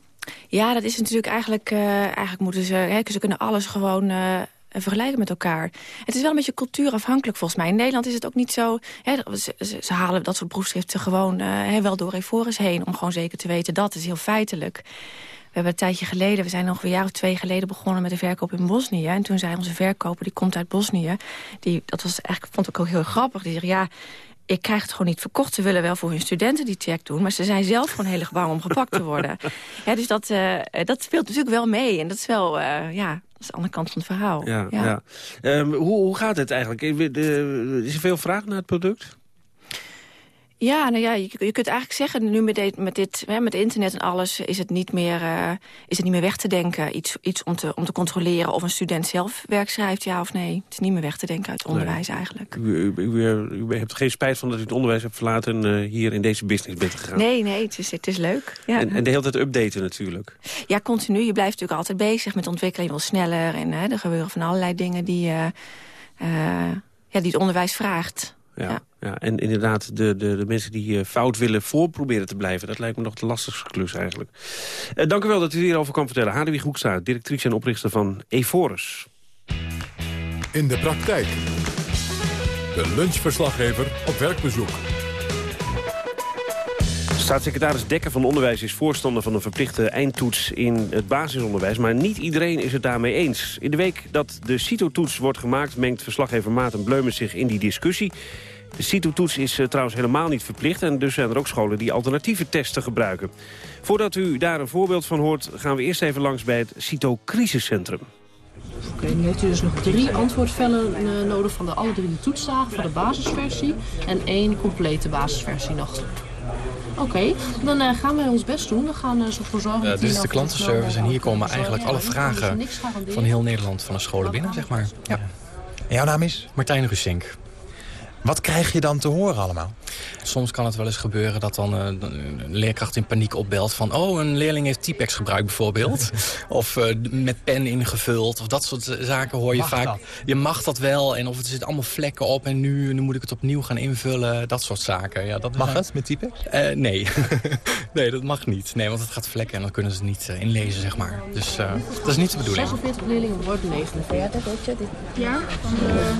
Ja, dat is natuurlijk eigenlijk... Uh, eigenlijk moeten ze... Hè, ze kunnen alles gewoon... Uh, vergelijken met elkaar. Het is wel een beetje cultuurafhankelijk volgens mij. In Nederland is het ook niet zo... Hè, ze, ze, halen dat soort proefschriften gewoon uh, wel door Eforis heen... om gewoon zeker te weten dat. is heel feitelijk. We hebben een tijdje geleden, we zijn nog een jaar of twee geleden begonnen met de verkoop in Bosnië. En toen zei onze verkoper, die komt uit Bosnië, die, dat was eigenlijk, vond ik ook heel grappig. Die zei, ja, ik krijg het gewoon niet verkocht. Ze willen wel voor hun studenten die check doen... maar ze zijn zelf gewoon heel erg bang om gepakt te worden. ja, dus dat, uh, dat speelt natuurlijk wel mee. En dat is wel, uh, ja, dat is de andere kant van het verhaal. Ja, ja. ja. Um, hoe, hoe gaat het eigenlijk? Is er veel vraag naar het product? Ja, nou ja, je, je kunt eigenlijk zeggen, nu met, dit, met, dit, hè, met internet en alles... is het niet meer, uh, is het niet meer weg te denken. Iets, iets om, te, om te controleren of een student zelf werk schrijft, ja of nee. Het is niet meer weg te denken uit het onderwijs eigenlijk. U, u, u, hebt geen spijt van dat u het onderwijs hebt verlaten... en uh, hier in deze business bent gegaan? Nee, nee, het is, het is leuk. Ja. En, en, de hele tijd updaten natuurlijk? Ja, continu. Je blijft natuurlijk altijd bezig met ontwikkeling wel sneller. En hè, er gebeuren van allerlei dingen die, uh, ja, die het onderwijs vraagt. ja. Ja, en inderdaad, de, de, de mensen die uh, fout willen voorproberen te blijven... dat lijkt me nog de lastigste klus eigenlijk. Uh, dank u wel dat u hierover kwam vertellen. Hadewig Hoekstra, directrice en oprichter van Eforus. In de praktijk. De lunchverslaggever op werkbezoek. Staatssecretaris Dekker van Onderwijs is voorstander van een verplichte eindtoets in het basisonderwijs. Maar niet iedereen is het daarmee eens. In de week dat de CITO-toets wordt gemaakt mengt verslaggever Maarten Bleumers zich in die discussie. De CITO-toets is uh, trouwens helemaal niet verplicht... en dus zijn er ook scholen die alternatieve testen gebruiken. Voordat u daar een voorbeeld van hoort... gaan we eerst even langs bij het CITO-crisiscentrum. Oké, nu heeft u dus nog drie antwoordvellen uh, nodig van de alle drie de toetsdagen... van de basisversie en één complete basisversie nog. Oké, okay, dan uh, gaan wij ons best doen. We gaan uh, ervoor zorgen uh, dit is de klantenservice en hier komen eigenlijk alle vragen van heel Nederland van de scholen binnen, zeg maar. Ja. En jouw naam is? Martijn Rusink. Wat krijg je dan te horen allemaal? Soms kan het wel eens gebeuren dat dan uh, een leerkracht in paniek opbelt van... oh, een leerling heeft Typex gebruikt bijvoorbeeld. of uh, met pen ingevuld. Of dat soort eh, zaken hoor je mag vaak. Dat? Je mag dat wel. En of het zit allemaal vlekken op en nu, nu moet ik het opnieuw gaan invullen. Dat soort zaken. Ja, dat mag het met Typex? Uh, nee. nee, dat mag niet. Nee, want het gaat vlekken en dan kunnen ze het niet inlezen, zeg maar. Dus dat is niet de bedoeling. 46 leerlingen worden 49, weet je. Dit jaar van de...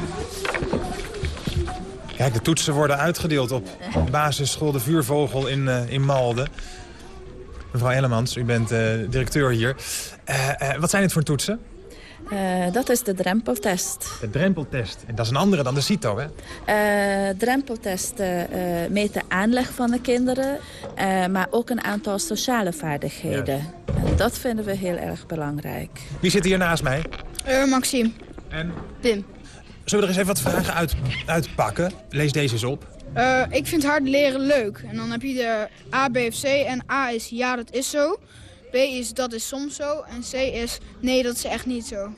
Kijk, de toetsen worden uitgedeeld op basisschool De Vuurvogel in, uh, in Malden. Mevrouw Ellemans, u bent uh, directeur hier. Uh, wat zijn het voor toetsen? dat is de drempeltest. De drempeltest. En dat is een andere dan de CITO, hè? drempeltest meet de aanleg van de kinderen... maar ook een aantal sociale vaardigheden. En dat vinden we heel erg belangrijk. Wie zit hier naast mij? Maxime. En? Pim. Zullen we er eens even wat vragen uit, uitpakken? Lees deze eens op. Uh, ik vind hard leren leuk. En dan heb je de A, B of C. En A is ja, dat is zo. B is dat is soms zo. En C is nee, dat is echt niet zo.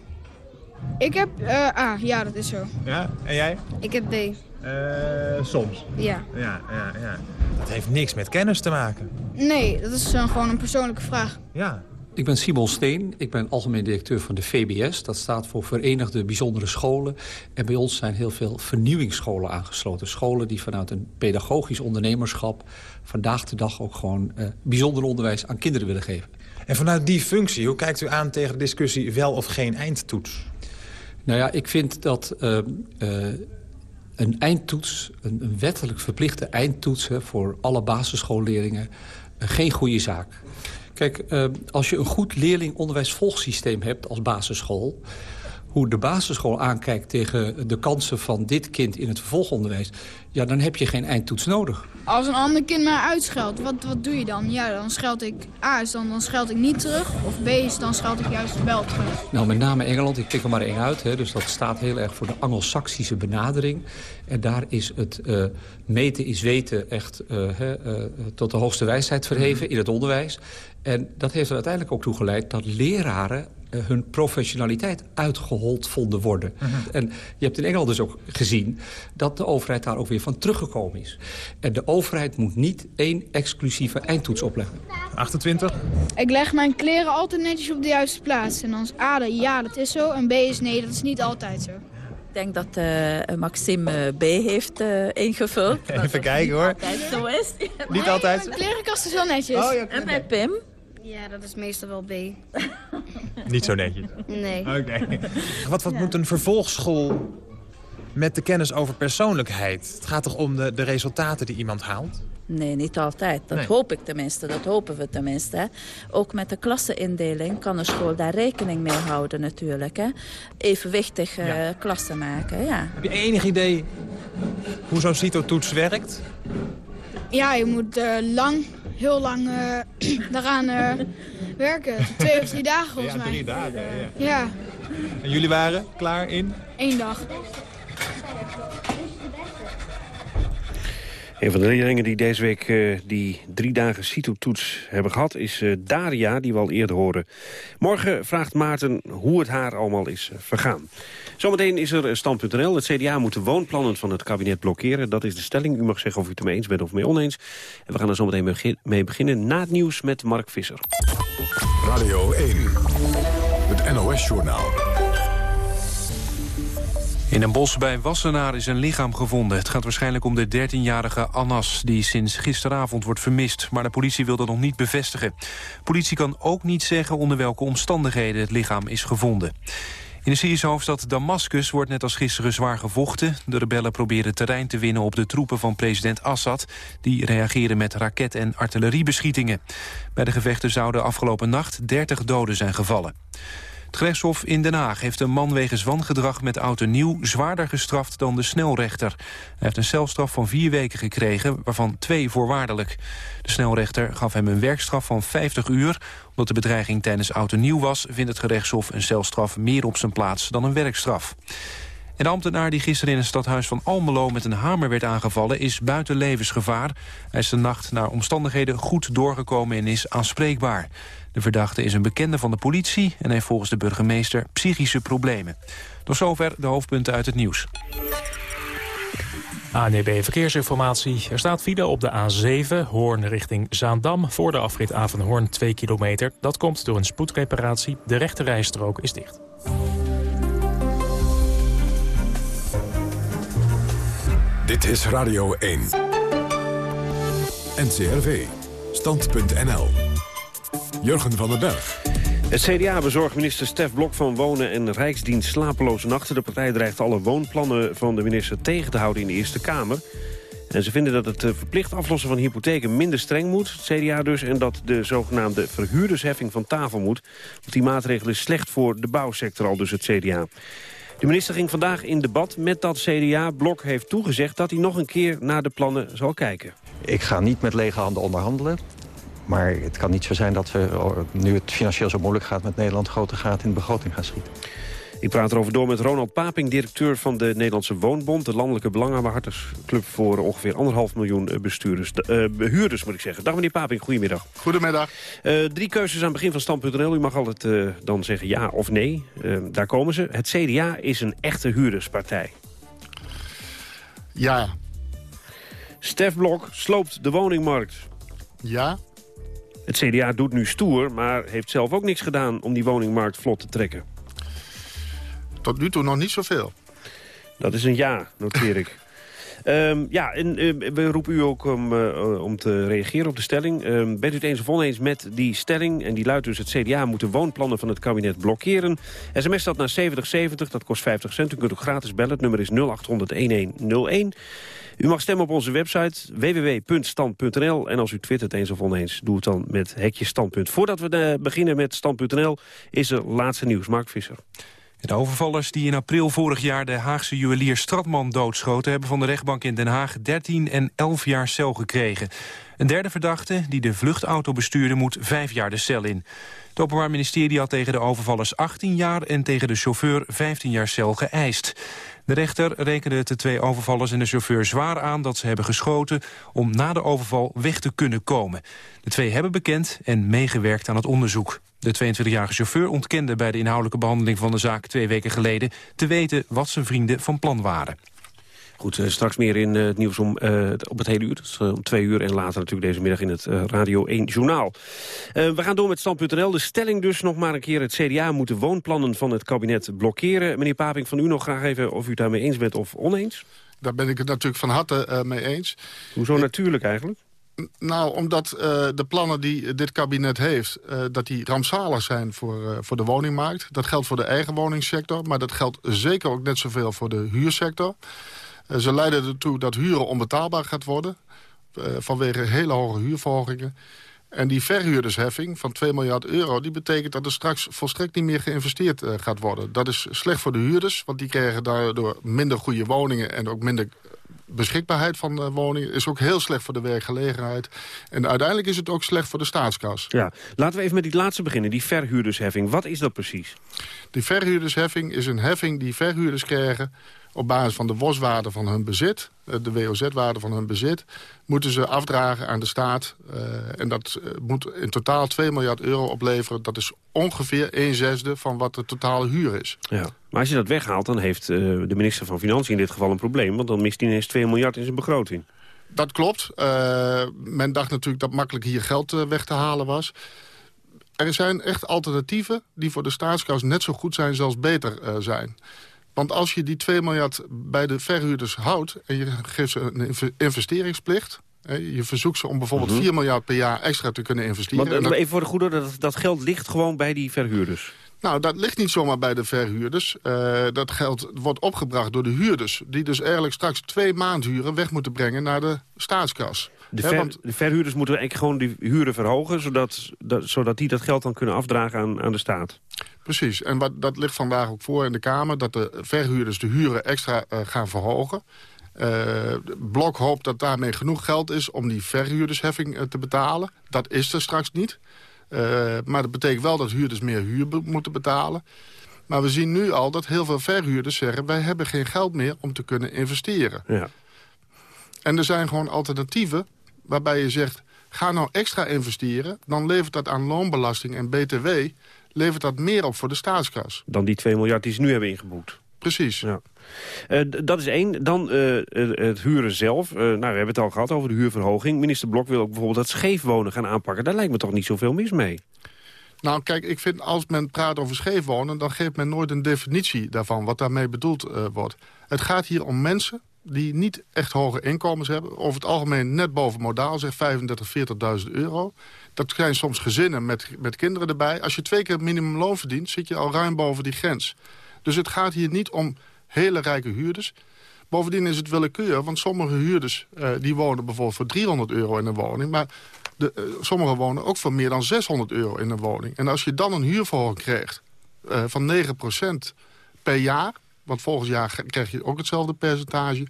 Ik heb uh, A, ja, dat is zo. Ja, en jij? Ik heb B. Uh, soms? Ja. ja. Ja, ja, Dat heeft niks met kennis te maken. Nee, dat is gewoon een persoonlijke vraag. Ja. Ik ben Simon Steen, ik ben algemeen directeur van de VBS. Dat staat voor Verenigde Bijzondere Scholen. En bij ons zijn heel veel vernieuwingsscholen aangesloten. Scholen die vanuit een pedagogisch ondernemerschap... vandaag de dag ook gewoon uh, bijzonder onderwijs aan kinderen willen geven. En vanuit die functie, hoe kijkt u aan tegen de discussie wel of geen eindtoets? Nou ja, ik vind dat uh, uh, een eindtoets, een, een, wettelijk verplichte eindtoets... Hè, voor alle basisschoolleerlingen, geen goede zaak Kijk, uh, als je een goed leerlingonderwijsvolgsysteem hebt als basisschool... hoe de basisschool aankijkt tegen de kansen van dit kind in het vervolgonderwijs... ja, dan heb je geen eindtoets nodig. Als een ander kind mij uitscheldt, wat, wat doe je dan? Ja, dan scheld ik A is dan, dan scheld ik niet terug. Of B is dan scheld ik juist wel terug. Nou, met name Engeland, ik pik er maar één uit. Hè, dus dat staat heel erg voor de Anglo-Saxische benadering. En daar is het uh, meten is weten echt uh, uh, tot de hoogste wijsheid verheven in het onderwijs. En dat heeft er uiteindelijk ook toe geleid dat leraren hun professionaliteit uitgehold vonden worden. Uh -huh. En je hebt in Engeland dus ook gezien dat de overheid daar ook weer van teruggekomen is. En de overheid moet niet één exclusieve eindtoets opleggen. 28. Ik leg mijn kleren altijd netjes op de juiste plaats. En als A de ja, dat is zo. En B is nee, dat is niet altijd zo. Ik denk dat uh, Maxime B heeft uh, ingevuld. Even kijken hoor. Altijd zo is. niet altijd. Mijn klerenkast is wel netjes. Oh, ja, en bij Pim? Ja, dat is meestal wel B. Niet zo netjes? Nee. Oké. Okay. Wat, wat ja. moet een vervolgschool met de kennis over persoonlijkheid? Het gaat toch om de, de resultaten die iemand haalt? Nee, niet altijd. Dat Nee. hoop ik tenminste. Dat hopen we tenminste. Ook met de klassenindeling kan een school daar rekening mee houden natuurlijk. Hè. Evenwichtig uh, Ja. klassen maken, ja. Heb je enig idee hoe zo'n CITO-toets werkt? Ja, je moet eh, lang, heel lang eh, daaraan eh, werken. Twee of drie dagen volgens ja, mij. drie dagen. Ja. Ja, En jullie waren klaar in? één dag. Een van de leerlingen die deze week eh, die drie dagen CITO-toets hebben gehad... is eh, Daria, die we al eerder horen. Morgen vraagt Maarten hoe het haar allemaal is vergaan. Zometeen is er stand.nl. Het CDA moet de woonplannen van het kabinet blokkeren. Dat is de stelling. U mag zeggen of u het ermee eens bent of mee oneens. En we gaan er zometeen mee beginnen na het nieuws met Mark Visser. Radio 1, het NOS-journaal. In een bos bij Wassenaar is een lichaam gevonden. Het gaat waarschijnlijk om de 13-jarige Annas... die sinds gisteravond wordt vermist. Maar de politie wil dat nog niet bevestigen. Politie kan ook niet zeggen onder welke omstandigheden het lichaam is gevonden. In de Syrische hoofdstad Damascus wordt net als gisteren zwaar gevochten. De rebellen proberen terrein te winnen op de troepen van president Assad. Die reageren met raket- en artilleriebeschietingen. Bij de gevechten zouden afgelopen nacht 30 doden zijn gevallen. Het gerechtshof in Den Haag heeft een man wegens wangedrag met oud en nieuw zwaarder gestraft dan de snelrechter. Hij heeft een celstraf van vier weken gekregen, waarvan twee voorwaardelijk. De snelrechter gaf hem een werkstraf van 50 uur. Omdat de bedreiging tijdens oud nieuw was, vindt het gerechtshof een celstraf meer op zijn plaats dan een werkstraf. En de ambtenaar die gisteren in het stadhuis van Almelo met een hamer werd aangevallen is buiten levensgevaar. Hij is de nacht naar omstandigheden goed doorgekomen en is aanspreekbaar. De verdachte is een bekende van de politie en heeft volgens de burgemeester psychische problemen. Tot zover de hoofdpunten uit het nieuws. ANEB Verkeersinformatie. Er staat file op de A7, Hoorn richting Zaandam... voor de afrit Avenhoorn 2 kilometer. Dat komt door een spoedreparatie. De rechte rijstrook is dicht. Dit is Radio 1. NCRV. Stand.nl. Jurgen van den Berg. Het CDA bezorgt minister Stef Blok van Wonen en Rijksdienst slapeloze nachten. De partij dreigt alle woonplannen van de minister tegen te houden in de Eerste Kamer. En ze vinden dat het eh, verplicht aflossen van hypotheken minder streng moet. Het CDA dus. En dat de zogenaamde verhuurdersheffing van tafel moet. Want die maatregel is slecht voor de bouwsector, al dus het CDA. De minister ging vandaag in debat met dat CDA. Blok heeft toegezegd dat hij nog een keer naar de plannen zal kijken. Ik ga niet met lege handen onderhandelen. Maar het kan niet zo zijn dat we, oh, nu het financieel zo moeilijk gaat met Nederland... grote gaten in de begroting gaan schieten. Ik praat erover door met Ronald Paping, directeur van de Nederlandse Woonbond... de landelijke belangenbehartigersclub voor ongeveer anderhalf miljoen eh, bestuurders, uh, behuurders, moet ik zeggen. Dag meneer Paping, goedemiddag. Goedemiddag. Uh, drie keuzes aan het begin van Stand.nl. U mag altijd uh, dan zeggen ja of nee. daar komen ze. Het CDA is een echte huurderspartij. Ja. Stef Blok sloopt de woningmarkt. Ja. Het CDA doet nu stoer, maar heeft zelf ook niks gedaan om die woningmarkt vlot te trekken. Tot nu toe nog niet zoveel. Dat is een ja, noteer ik. Um, ja, en uh, we roepen u ook om, uh, om te reageren op de stelling. Um, bent u het eens of oneens met die stelling? En die luidt dus het CDA moet de woonplannen van het kabinet blokkeren. SMS staat naar 7070, dat kost 50 cent. U kunt ook gratis bellen, het nummer is 0800-1101. U mag stemmen op onze website www.stand.nl. En als u twittert eens of oneens, doe het dan met hekje standpunt. Voordat we uh, beginnen met stand.nl is er laatste nieuws. Mark Visser. De overvallers die in april vorig jaar de Haagse juwelier Stratman doodschoten... hebben van de rechtbank in Den Haag 13 en 11 jaar cel gekregen. Een derde verdachte, die de vluchtauto bestuurde, moet vijf jaar de cel in. Het Openbaar Ministerie had tegen de overvallers 18 jaar... en tegen de chauffeur 15 jaar cel geëist. De rechter rekende de twee overvallers en de chauffeur zwaar aan dat ze hebben geschoten om na de overval weg te kunnen komen. De twee hebben bekend en meegewerkt aan het onderzoek. De 22-jarige chauffeur ontkende bij de inhoudelijke behandeling van de zaak twee weken geleden te weten wat zijn vrienden van plan waren. Goed, uh, straks meer in uh, het nieuws om, uh, op het hele uur. Dus, om twee uur en later natuurlijk deze middag in het Radio 1 Journaal. we gaan door met Stand.nl. De stelling dus nog maar een keer. Het CDA moet de woonplannen van het kabinet blokkeren. Meneer Paping, van u nog graag even of u het daarmee eens bent of oneens? Daar ben ik het natuurlijk van harte mee eens. Hoezo ik... natuurlijk eigenlijk? Nou, omdat uh, de plannen die dit kabinet heeft... Uh, dat die rampzalig zijn voor, uh, voor de woningmarkt. Dat geldt voor de eigen woningsector... maar dat geldt zeker ook net zoveel voor de huursector. Ze leiden ertoe dat huren onbetaalbaar gaat worden... vanwege hele hoge huurverhogingen. En die verhuurdersheffing van 2 miljard euro... die betekent dat er straks volstrekt niet meer geïnvesteerd gaat worden. Dat is slecht voor de huurders, want die krijgen daardoor minder goede woningen... en ook minder beschikbaarheid van uh, woningen is ook heel slecht voor de werkgelegenheid. En uiteindelijk is het ook slecht voor de staatskas. Ja, laten we even met die laatste beginnen, die verhuurdersheffing. Wat is dat precies? Die verhuurdersheffing is een heffing die verhuurders krijgen op basis van de WOS-waarde van hun bezit, eh, de WOZ-waarde van hun bezit, moeten ze afdragen aan de staat. Uh, en dat moet in totaal 2 miljard euro opleveren. Dat is ongeveer 1 zesde van wat de totale huur is. Ja. Maar als je dat weghaalt, dan heeft uh, de minister van Financiën in dit geval een probleem. Want dan mist hij ineens 2 miljard in zijn begroting. Dat klopt. Uh, men dacht natuurlijk dat makkelijk hier geld weg te halen was. Er zijn echt alternatieven die voor de staatskas net zo goed zijn, zelfs beter zijn. Want als je die 2 miljard bij de verhuurders houdt... en je geeft ze een investeringsplicht... Je verzoekt ze om bijvoorbeeld 4 mhm. miljard per jaar extra te kunnen investeren. Maar, even voor de goede, dat, dat geld ligt gewoon bij die verhuurders? Nou, dat ligt niet zomaar bij de verhuurders. Uh, dat geld wordt opgebracht door de huurders... die dus eigenlijk straks twee maandhuren weg moeten brengen naar de staatskas. De, ver, want, de verhuurders moeten eigenlijk gewoon die huren verhogen... Zodat, dat, zodat die dat geld dan kunnen afdragen aan, aan de staat. Precies, en wat, dat ligt vandaag ook voor in de Kamer... dat de verhuurders de huren extra uh, gaan verhogen. Uh, Blok hoopt dat daarmee genoeg geld is om die verhuurdersheffing uh, te betalen. Dat is er straks niet. Maar dat betekent wel dat huurders meer huur be moeten betalen. Maar we zien nu al dat heel veel verhuurders zeggen... wij hebben geen geld meer om te kunnen investeren. Ja. En er zijn gewoon alternatieven waarbij je zegt... ga nou extra investeren, dan levert dat aan loonbelasting en btw levert dat meer op voor de staatskas. Dan die 2 miljard die ze nu hebben ingeboekt. Precies. Ja. Uh, dat is één. Dan uh, het huren zelf. Uh, nou, we hebben het al gehad over de huurverhoging. Minister Blok wil ook bijvoorbeeld dat scheefwonen gaan aanpakken. Daar lijkt me toch niet zoveel mis mee. Nou, kijk, ik vind als men praat over scheefwonen... dan geeft men nooit een definitie daarvan, wat daarmee bedoeld wordt. Het gaat hier om mensen die niet echt hoge inkomens hebben. Over het algemeen net boven modaal, zeg 35, 40.000 euro. Dat zijn soms gezinnen met, met kinderen erbij. Als je twee keer minimumloon verdient, zit je al ruim boven die grens. Dus het gaat hier niet om hele rijke huurders. Bovendien is het willekeur, want sommige huurders uh, die wonen bijvoorbeeld voor 300 euro in een woning. Maar de, uh, sommigen wonen ook voor meer dan 600 euro in een woning. En als je dan een huurverhoging krijgt uh, van 9% per jaar... want volgend jaar krijg je ook hetzelfde percentage...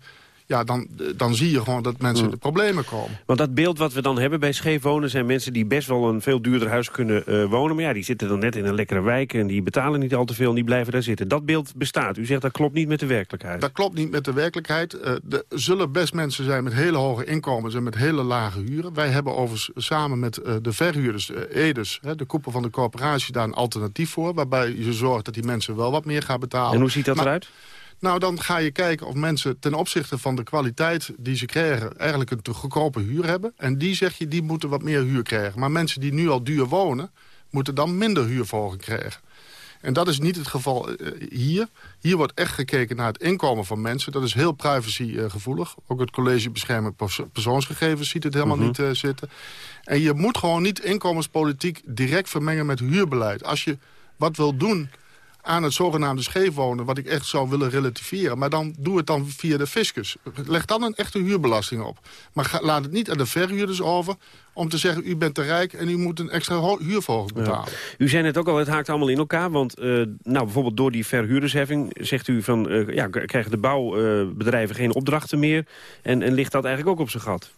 ja, dan, dan zie je gewoon dat mensen Mm. de problemen komen. Want dat beeld wat we dan hebben bij scheef wonen... zijn mensen die best wel een veel duurder huis kunnen eh, wonen. Maar ja, die zitten dan net in een lekkere wijk... en die betalen niet al te veel en die blijven daar zitten. Dat beeld bestaat. U zegt dat klopt niet met de werkelijkheid. Dat klopt niet met de werkelijkheid. Eh, er zullen best mensen zijn met hele hoge inkomens en met hele lage huren. Wij hebben overigens samen met eh, de verhuurders, Edes, hè, de koepel van de corporatie, daar een alternatief voor. Waarbij je zorgt dat die mensen wel wat meer gaan betalen. En hoe ziet dat Maar- eruit? Nou, dan ga je kijken of mensen ten opzichte van de kwaliteit die ze krijgen... eigenlijk een te goedkope huur hebben. En die zeg je, die moeten wat meer huur krijgen. Maar mensen die nu al duur wonen, moeten dan minder huurverhoging krijgen. En dat is niet het geval eh, hier. Hier wordt echt gekeken naar het inkomen van mensen. Dat is heel privacygevoelig. Ook het College Bescherming Pers- Persoonsgegevens ziet het helemaal Mhm. niet eh, zitten. En je moet gewoon niet inkomenspolitiek direct vermengen met huurbeleid. Als je wat wil doen aan het zogenaamde scheefwonen... wat ik echt zou willen relativeren. Maar dan doe het dan via de fiscus. Leg dan een echte huurbelasting op. Maar ga- laat het niet aan de verhuurders over... om te zeggen, u bent te rijk en u moet een extra huurverhoging betalen. U zei net ook al, het haakt allemaal in elkaar. Want eh, nou, bijvoorbeeld door die verhuurdersheffing zegt u van... eh, ja, krijgen de bouwbedrijven geen opdrachten meer. En, en ligt dat eigenlijk ook op zijn gat?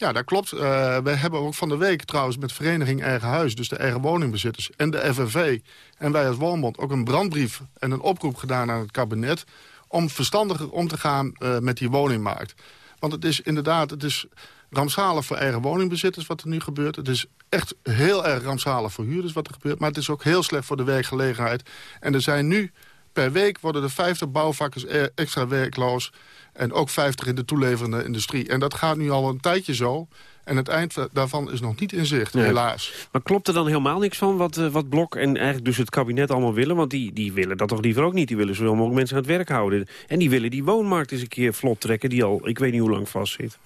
Ja, dat klopt. Eh we hebben ook van de week trouwens met Vereniging Eigen Huis... dus de eigen woningbezitters en de FNV... en wij als Woonbond ook een brandbrief en een oproep gedaan aan het kabinet... om verstandiger om te gaan eh, met die woningmarkt. Want het is inderdaad, het is rampzalig voor eigen woningbezitters wat er nu gebeurt. Het is echt heel erg rampzalig voor huurders wat er gebeurt. Maar het is ook heel slecht voor de werkgelegenheid. En er zijn nu per week worden er 50 bouwvakkers e- extra werkloos. En ook 50 in de toeleverende industrie. En dat gaat nu al een tijdje zo. En het eind daarvan is nog niet in zicht, Nee. helaas. Maar klopt er dan helemaal niks van wat, eh, wat Blok en eigenlijk dus het kabinet allemaal willen? Want die, die willen dat toch liever ook niet. Die willen zoveel mogelijk mensen aan het werk houden. En die willen die woonmarkt eens een keer vlot trekken... die al ik weet niet hoe lang vastzit.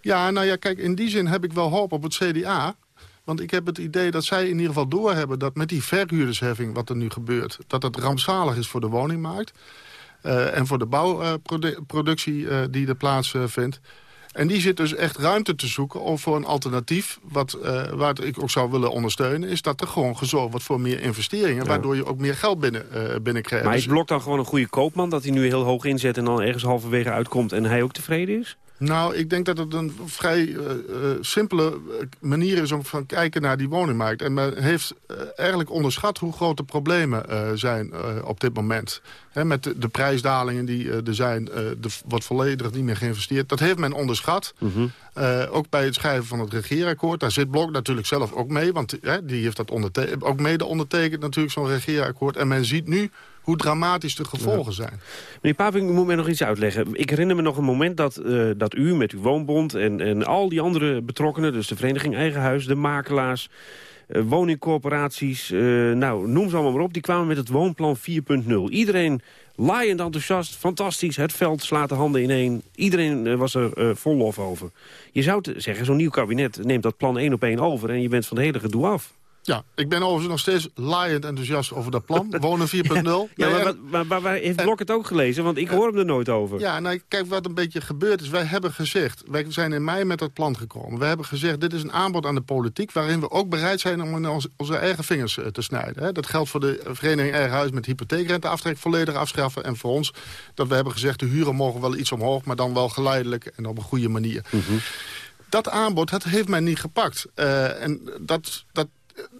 Ja, nou ja, kijk, in die zin heb ik wel hoop op het CDA. Want ik heb het idee dat zij in ieder geval doorhebben... dat met die verhuurdersheffing wat er nu gebeurt... dat het rampzalig is voor de woningmarkt. Eh, en voor de bouwproductie eh, die er plaatsvindt. En die zit dus echt ruimte te zoeken om voor een alternatief... Wat, eh, waar ik ook zou willen ondersteunen... is dat er gewoon gezorgd wordt voor meer investeringen... Ja. waardoor je ook meer geld binnen, eh binnenkrijgt. Maar Dus- is Blok dan gewoon een goede koopman... dat hij nu heel hoog inzet en dan ergens halverwege uitkomt... en hij ook tevreden is? Nou, ik denk dat het een vrij eh, eh, simpele eh, manier is om van kijken naar die woningmarkt. En men heeft eigenlijk onderschat hoe groot de problemen zijn op dit moment. Met de, de prijsdalingen die er zijn, er wordt volledig niet meer geïnvesteerd. Dat heeft men onderschat. Eh, ook bij het schrijven van het regeerakkoord. Daar zit Blok natuurlijk zelf ook mee. Want die heeft dat ook mede ondertekend natuurlijk, zo'n regeerakkoord. En men ziet nu hoe dramatisch de gevolgen zijn. Meneer Paping, u moet mij nog iets uitleggen. Ik herinner me nog een moment dat, eh, dat u met uw woonbond... En, en al die andere betrokkenen, dus de Vereniging Eigen Huis... de makelaars, eh, woningcorporaties, eh, nou, noem ze allemaal maar op... die kwamen met het Woonplan 4.0. Iedereen laaiend enthousiast, fantastisch, het veld slaat de handen ineen. Iedereen was er vol lof over. Je zou zeggen, zo'n nieuw kabinet neemt dat plan één op één over... en je bent van de hele gedoe af. Ja, ik ben overigens nog steeds laaiend enthousiast over dat plan. Wonen 4.0. Ja, Nee, maar, en- maar, maar heeft Blok het ook gelezen? Want ik hoor hem er nooit over. Ja, nou, kijk wat een beetje gebeurd is. Wij hebben gezegd, wij zijn in mei met dat plan gekomen. We hebben gezegd, dit is een aanbod aan de politiek... waarin we ook bereid zijn om onze, onze eigen vingers eh, te snijden. Hè. Dat geldt voor de Vereniging Eigen Huis met hypotheekrenteaftrek volledig afschaffen. En voor ons, dat we hebben gezegd, de huren mogen wel iets omhoog... maar dan wel geleidelijk en op een goede manier. Dat aanbod, dat heeft men niet gepakt. Eh, en dat... dat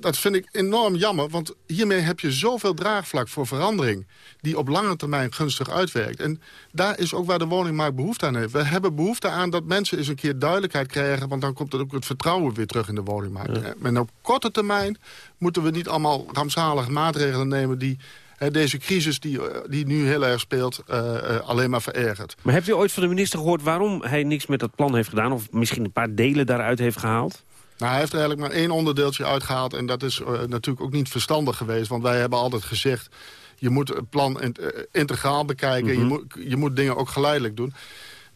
dat vind ik enorm jammer, want hiermee heb je zoveel draagvlak voor verandering... die op lange termijn gunstig uitwerkt. En daar is ook waar de woningmarkt behoefte aan heeft. We hebben behoefte aan dat mensen eens een keer duidelijkheid krijgen... want dan komt er ook het vertrouwen weer terug in de woningmarkt. En op korte termijn moeten we niet allemaal rampzalige maatregelen nemen... die hè, deze crisis die, eh, die nu heel erg speelt eh, eh, alleen maar verergert. Maar hebt u ooit van de minister gehoord waarom hij niks met dat plan heeft gedaan? Of misschien een paar delen daaruit heeft gehaald? Nou, hij heeft er eigenlijk maar één onderdeeltje uitgehaald. En dat is eh, natuurlijk ook niet verstandig geweest. Want wij hebben altijd gezegd... je moet het plan in- eh, integraal bekijken. je, Mhm. moet, je moet dingen ook geleidelijk doen.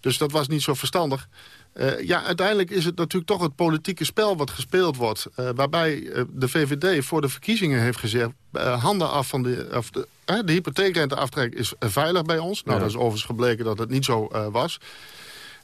Dus dat was niet zo verstandig. Eh, ja, uiteindelijk is het natuurlijk toch het politieke spel wat gespeeld wordt. waarbij de VVD voor de verkiezingen heeft gezegd... handen af van de... Of de de hypotheekrenteaftrek is veilig bij ons. Nou, Ja. dat is overigens gebleken dat het niet zo was.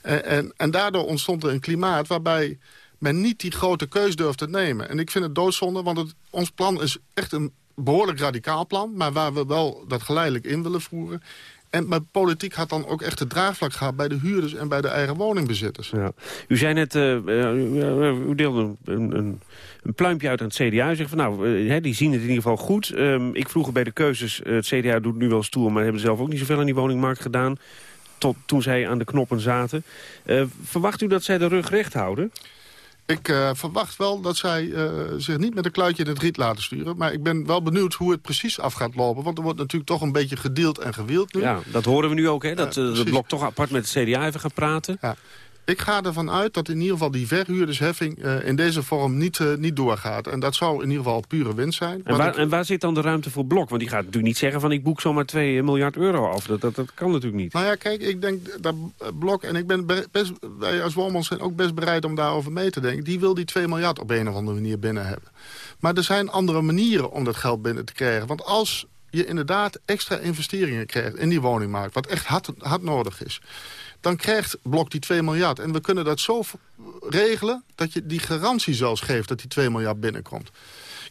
En, en daardoor ontstond er een klimaat waarbij men niet die grote keus durft te nemen. En ik vind het doodzonde, want het, ons plan is echt een behoorlijk radicaal plan... maar waar we wel dat geleidelijk in willen voeren. En maar politiek had dan ook echt het draagvlak gehad... bij de huurders en bij de eigen woningbezitters. Ja. U zei net, uh, uh, u deelde een, een, een, pluimpje uit aan het CDA. U zegt van nou, die zien het in ieder geval goed. Um, ik vroeg bij de keuzes, het CDA doet nu wel stoer... maar hebben zelf ook niet zoveel aan die woningmarkt gedaan... Tot toen zij aan de knoppen zaten. verwacht u dat zij de rug recht houden? Ik uh, verwacht wel dat zij uh, zich niet met een kluitje in het riet laten sturen. Maar ik ben wel benieuwd hoe het precies af gaat lopen. Want er wordt natuurlijk toch een beetje gedeeld en gewield nu. Ja, dat horen we nu ook, hè? Dat uh, de blok toch apart met het CDA even gaat praten. Ja. Ik ga ervan uit dat in ieder geval die verhuurdersheffing uh, in deze vorm niet, uh, niet doorgaat. En dat zou in ieder geval pure winst zijn. En waar, en waar, zit dan de ruimte voor Blok? Want die gaat natuurlijk niet zeggen van ik boek zomaar 2 miljard euro af. Dat, dat, dat kan natuurlijk niet. Nou ja, kijk, ik denk dat Blok, en ik ben best, wij als Wolmans zijn ook best bereid om daarover mee te denken. Die wil die 2 miljard op een of andere manier binnen hebben. Maar er zijn andere manieren om dat geld binnen te krijgen. Want als je inderdaad extra investeringen krijgt in die woningmarkt... wat echt hard, hard nodig is dan krijgt Blok die 2 miljard. En we kunnen dat zo regelen dat je die garantie zelfs geeft... dat die 2 miljard binnenkomt.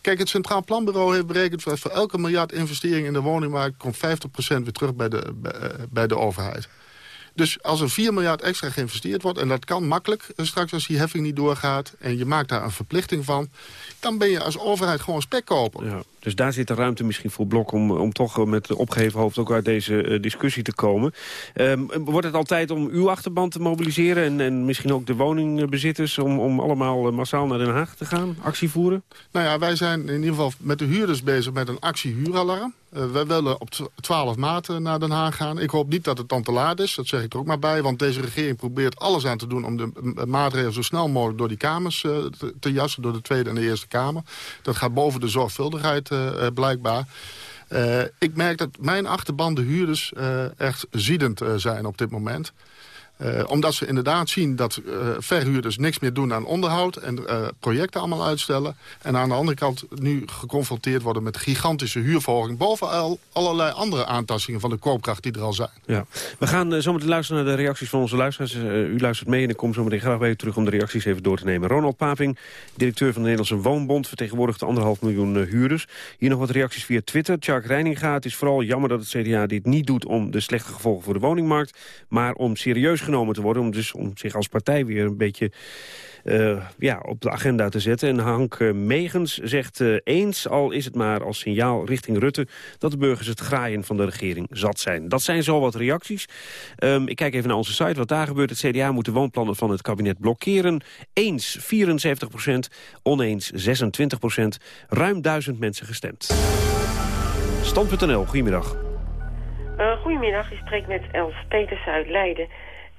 Kijk, het Centraal Planbureau heeft berekend... dat voor elke miljard investering in de woningmarkt... komt 50% weer terug bij de, bij de overheid. Dus als er 4 miljard extra geïnvesteerd wordt... en dat kan makkelijk straks als die heffing niet doorgaat... en je maakt daar een verplichting van... dan ben je als overheid gewoon spek kopen. Ja. Dus daar zit de ruimte misschien voor Blok om, om toch met opgeheven hoofd ook uit deze uh, discussie te komen. Um, wordt het altijd om uw achterban te mobiliseren en, en misschien ook de woningbezitters om, om allemaal massaal naar Den Haag te gaan, actie voeren? Nou ja, wij zijn in ieder geval met de huurders bezig met een actie-huuralarm. Uh, wij willen op 12 maart naar Den Haag gaan. Ik hoop niet dat het dan te laat is, dat zeg ik er ook maar bij. Want deze regering probeert alles aan te doen om de maatregelen zo snel mogelijk door die kamers uh, te, jassen. Door de Tweede en de Eerste Kamer. Dat gaat boven de zorgvuldigheid blijkbaar. Ik merk dat mijn achterban de huurders echt ziedend zijn op dit moment. Uh, omdat ze inderdaad zien dat uh, verhuurders niks meer doen aan onderhoud... en uh, projecten allemaal uitstellen. En aan de andere kant nu geconfronteerd worden met gigantische huurverhoging... bovenal allerlei andere aantastingen van de koopkracht die er al zijn. Ja. We gaan zo meteen luisteren naar de reacties van onze luisteraars. u luistert mee en ik kom zo meteen graag u terug... om de reacties even door te nemen. Ronald Paping, directeur van de Nederlandse Woonbond... vertegenwoordigt anderhalf miljoen huurders. Hier nog wat reacties via Twitter. Tjark Reininga, het is vooral jammer dat het CDA dit niet doet... om de slechte gevolgen voor de woningmarkt... maar om serieus genomen te worden. Om, dus, om zich als partij weer een beetje uh, ja, op de agenda te zetten. En Hank uh, Megens zegt uh, eens, al is het maar als signaal richting Rutte... dat de burgers het graaien van de regering zat zijn. Dat zijn zo wat reacties. Um, ik kijk even naar onze site wat daar gebeurt. Het CDA moet de woonplannen van het kabinet blokkeren. Eens 74 procent, oneens 26 procent. Ruim duizend mensen gestemd. Stand.nl, goedemiddag. goedemiddag, ik spreek met Els Peters uit Leiden...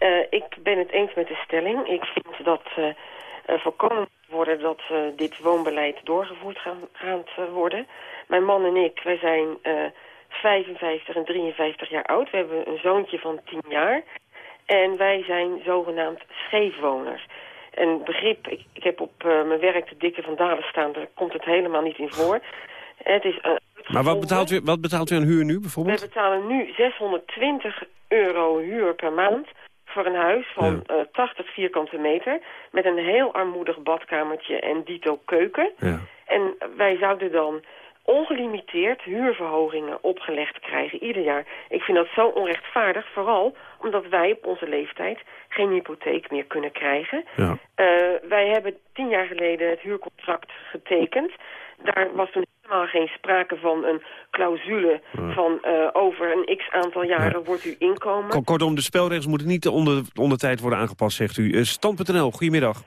Uh, ik ben het eens met de stelling. Ik vind dat uh, voorkomen moet worden dat dit woonbeleid doorgevoerd gaan, gaat worden. Mijn man en ik, wij zijn 55 en 53 jaar oud. We hebben een zoontje van 10 jaar. En wij zijn zogenaamd scheefwoners. En begrip, ik, ik heb op mijn werk de dikke van Dalen staan, daar komt het helemaal niet in voor. Het is maar wat betaalt, u, wat betaalt u aan huur nu bijvoorbeeld? We betalen nu 620 euro huur per maand voor een huis van ja. uh, 80 vierkante meter... met een heel armoedig badkamertje en dito keuken. Ja. En wij zouden dan ongelimiteerd huurverhogingen opgelegd krijgen ieder jaar. Ik vind dat zo onrechtvaardig, vooral omdat wij op onze leeftijd geen hypotheek meer kunnen krijgen. Ja. Uh, wij hebben tien jaar geleden het huurcontract getekend. Daar was toen helemaal geen sprake van een clausule ja. van uh, over een x aantal jaren ja. wordt uw inkomen. Kortom, de spelregels moeten niet onder, onder tijd worden aangepast, zegt u. Uh, Stand.nl, goedemiddag.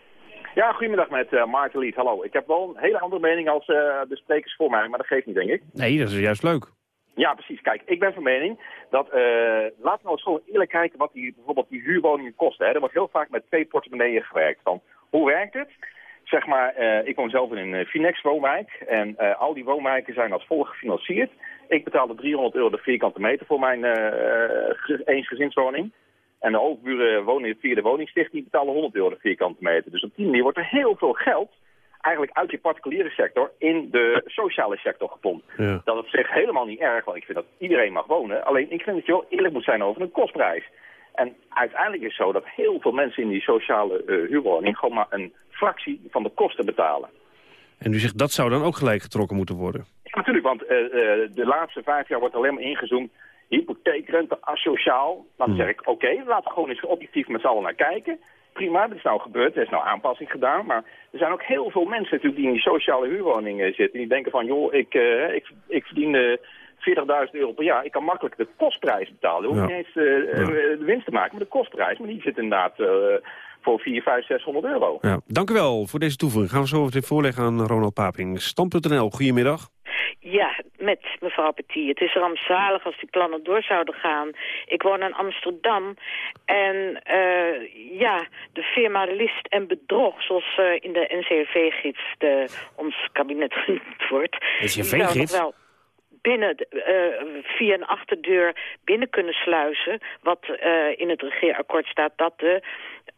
Ja, goedemiddag met uh, Maarten Lied. Hallo. Ik heb wel een hele andere mening als uh, de sprekers voor mij, maar dat geeft niet, denk ik. Nee, dat is juist leuk. Ja, precies. Kijk, ik ben van mening dat, uh, laten we nou eens gewoon eerlijk kijken wat die, bijvoorbeeld die huurwoningen kosten. Hè. Er wordt heel vaak met twee portemonneeën gewerkt. Van, hoe werkt het? Zeg maar, uh, ik woon zelf in een uh, Finex-woonwijk en uh, al die woonwijken zijn als volgt gefinancierd. Ik betaalde 300 euro de vierkante meter voor mijn eensgezinswoning. En de overburen wonen via de woningstichting, die betalen 100 euro de vierkante meter. Dus op die manier wordt er heel veel geld eigenlijk uit die particuliere sector in de sociale sector gepompt. Ja. Dat is zich helemaal niet erg, want ik vind dat iedereen mag wonen. Alleen ik vind dat je wel eerlijk moet zijn over een kostprijs. En uiteindelijk is het zo dat heel veel mensen in die sociale uh, huurwoning gewoon maar een fractie van de kosten betalen. En u zegt dat zou dan ook gelijk getrokken moeten worden? Ja, natuurlijk, want uh, uh, de laatste vijf jaar wordt alleen maar ingezoomd hypotheekrente asociaal. Dan zeg ik, oké, laten we gewoon eens objectief met z'n allen naar kijken. Prima, dat is nou gebeurd, er is nou aanpassing gedaan. Maar er zijn ook heel veel mensen natuurlijk die in die sociale huurwoningen zitten. Die denken van, joh, ik, eh, ik, ik verdien eh, 40.000 euro per jaar. Ik kan makkelijk de kostprijs betalen. Ik hoef Ja. niet eens eh, eh, de winst te maken, maar de kostprijs. Maar die zit inderdaad eh, voor 4, 5, 600 euro. Ja, dank u wel voor deze toevoeging. Gaan we zo even voorleggen aan Ronald Paping. Stam.nl, goedemiddag. Ja, met mevrouw Petit. Het is rampzalig als die plannen door zouden gaan. Ik woon in Amsterdam en eh, ja, de firma List en Bedrog, zoals eh, in de NCRV-gids ons kabinet genoemd wordt... NCRV-gids? Binnen eh, via een achterdeur binnen kunnen sluizen. Wat eh, in het regeerakkoord staat dat de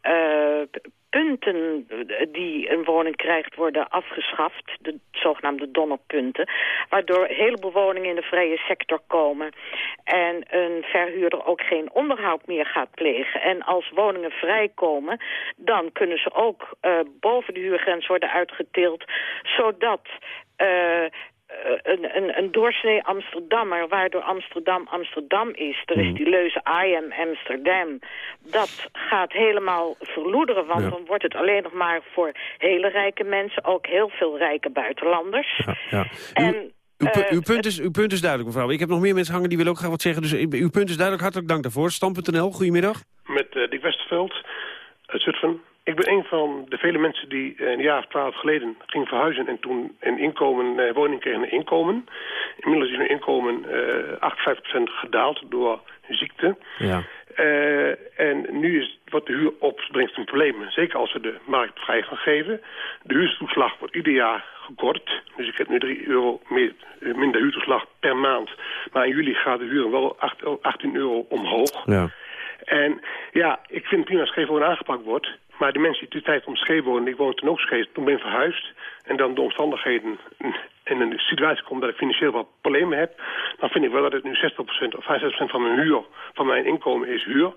eh, punten die een woning krijgt worden afgeschaft. De zogenaamde donnerpunten. Waardoor een heleboel woningen in de vrije sector komen. En een verhuurder ook geen onderhoud meer gaat plegen. En als woningen vrijkomen, dan kunnen ze ook boven de huurgrens worden uitgetild. Zodat... een, een, een doorsnee Amsterdammer, waardoor Amsterdam Amsterdam is. Er is die leuze I am Amsterdam. Dat gaat helemaal verloederen, want Ja. dan wordt het alleen nog maar voor hele rijke mensen, ook heel veel rijke buitenlanders. Ja. En, Uw, eh, uw, punt is, uw punt is duidelijk, mevrouw. Ik heb nog meer mensen hangen die willen ook graag wat zeggen. Dus uw punt is duidelijk. Hartelijk dank daarvoor. Stam.nl, goedemiddag. met eh, Dick Westerveld uit Zutphen. Ik ben een van de vele mensen die eh, een jaar of twaalf geleden ging verhuizen... en toen een inkomen, eh, woning kreeg een inkomen. Inmiddels is hun inkomen eh 58% gedaald door ziekte. Ja. En nu is wat de huur opbrengt een probleem. Zeker als we de markt vrij gaan geven. De huurtoeslag wordt ieder jaar gekort. Dus ik heb nu 3 euro meer, minder huurtoeslag per maand. Maar in juli gaat de huur wel 8 o- 18 euro omhoog. Ja. En ja, ik vind het prima als scheefwonen aangepakt wordt. Maar de mensen die de tijd om scheef wonen, ik woon toen ook scheef, toen ben ik verhuisd. En dan de omstandigheden in een situatie komt dat ik financieel wat problemen heb. Dan vind ik wel dat het nu 60% of 65% van mijn huur, van mijn inkomen is huur.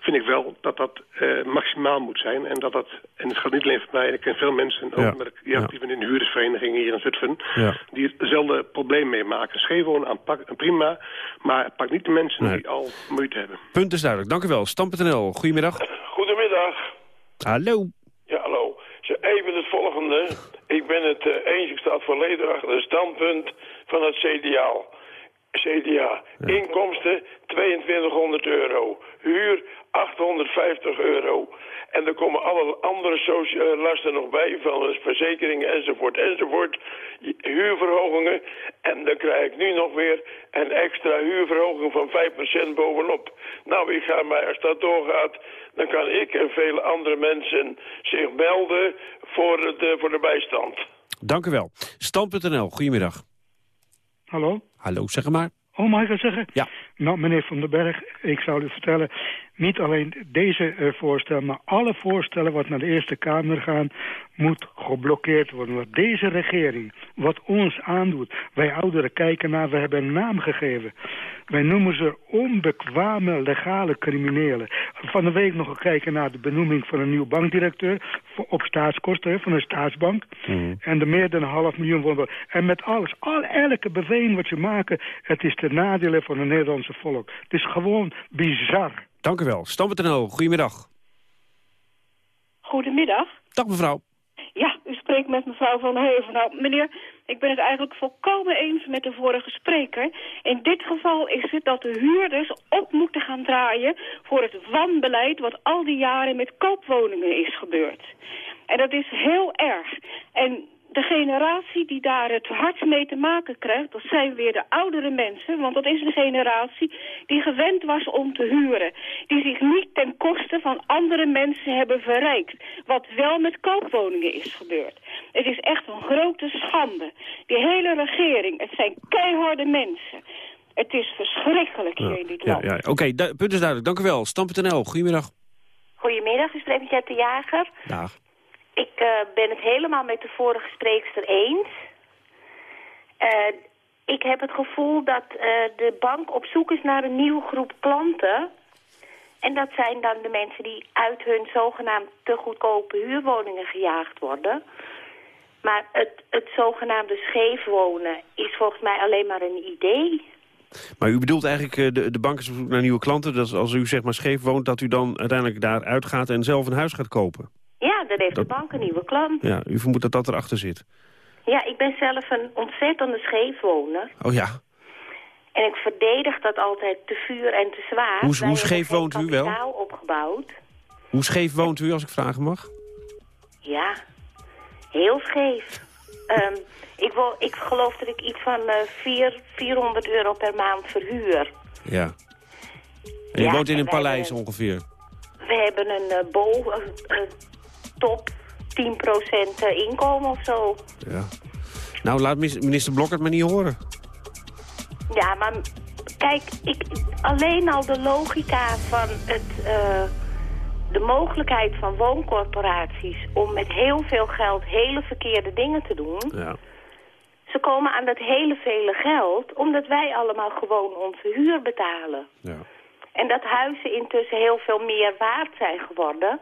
Vind ik wel dat dat eh, maximaal moet zijn. En dat dat, en het gaat niet alleen voor mij, ik ken veel mensen, ook Ja. met ik ja, actief ben in de huurdersvereniging hier in Zutphen, Ja. die hetzelfde probleem meemaken. Scheefwonen aanpak, prima, maar pak niet de mensen Nee. die al moeite hebben. Punt is duidelijk. Dank u wel. Stam.nl, goedemiddag. Goedemiddag. Hallo. Ja, hallo. Zo, Even het volgende. Ik ben het eh, eens, ik sta volledig achter het standpunt van het CDA. CDA. Inkomsten 2200 euro. Huur 850 euro. En er komen alle andere socia- lasten nog bij, van verzekeringen enzovoort enzovoort. Huurverhogingen. En dan krijg ik nu nog weer een extra huurverhoging van 5% bovenop. Nou, ik ga mij, als dat doorgaat, dan kan ik en vele andere mensen zich melden voor, het, eh, voor de bijstand. Dank u wel. Stam.nl, goedemiddag. Hallo? Hallo, zeg het maar. Oh, mag ik dat zeggen? Ja. Nou, meneer Van den Berg, ik zou u vertellen... niet alleen deze eh, voorstel, maar alle voorstellen wat naar de Eerste Kamer gaan... moet geblokkeerd worden. Want deze regering, wat ons aandoet... wij ouderen kijken naar, we hebben een naam gegeven. Wij noemen ze onbekwame legale criminelen. Van de week nog kijken naar de benoeming van een nieuwe bankdirecteur... voor- op staatskosten van een staatsbank. En de meer dan een half miljoen. En met alles, al elke beweging wat je maken, het is ten nadele van het Nederlandse volk. Het is gewoon bizar. Dank u wel. Stam.nl, goedemiddag. Goedemiddag. Dag mevrouw. Ja, u spreekt met mevrouw Van Heuvel. Nou, meneer, ik ben het eigenlijk volkomen eens met de vorige spreker. In dit geval is het dat de huurders op moeten gaan draaien... voor het wanbeleid wat al die jaren met koopwoningen is gebeurd. En dat is heel erg. En de generatie die daar het hardst mee te maken krijgt... dat zijn weer de oudere mensen. Want dat is een generatie die gewend was om te huren. Die zich niet ten koste van andere mensen hebben verrijkt. Wat wel met koopwoningen is gebeurd. Het is echt een grote schande. Die hele regering, het zijn keiharde mensen. Het is verschrikkelijk hier in dit land. ja. Oké, punt is duidelijk. Dank u wel. Stam.nl, goedemiddag. Goedemiddag, u spreekt met Jette Jager. Dag. Ik eh, ben het helemaal met de vorige spreekster eens. Eh, ik heb het gevoel dat eh, de bank op zoek is naar een nieuwe groep klanten. En dat zijn dan de mensen die uit hun zogenaamd te goedkope huurwoningen gejaagd worden. Maar het, het zogenaamde scheef wonen is volgens mij alleen maar een idee. Maar u bedoelt eigenlijk, de, de bank is op zoek naar nieuwe klanten. Dat als u zeg maar scheef woont, dat u dan uiteindelijk daar uitgaat en zelf een huis gaat kopen. Dan heeft Dat- de bank een nieuwe klant. Ja, u vermoedt dat dat erachter zit. Ja, ik ben zelf een ontzettende scheefwoner. Oh ja. En ik verdedig dat altijd te vuur en te zwaar. Hoe- hoe scheef woont u wel? opgebouwd. Hoe scheef woont u, als ik vragen mag? Ja, heel scheef. Ehm, ik, wil, ik geloof dat ik iets van eh vier 400 euro per maand verhuur. Ja. En Ja, woont in en een paleis hebben- ongeveer. We hebben een eh bo, een, een top 10% eh, inkomen of zo. Ja. Nou, laat minister Blok het maar niet horen. Ja, maar kijk, ik, alleen al de logica van het, eh, de mogelijkheid van wooncorporaties om met heel veel geld hele verkeerde dingen te doen. Ja. Ze komen aan dat hele vele geld omdat wij allemaal gewoon onze huur betalen. Ja. En dat huizen intussen heel veel meer waard zijn geworden.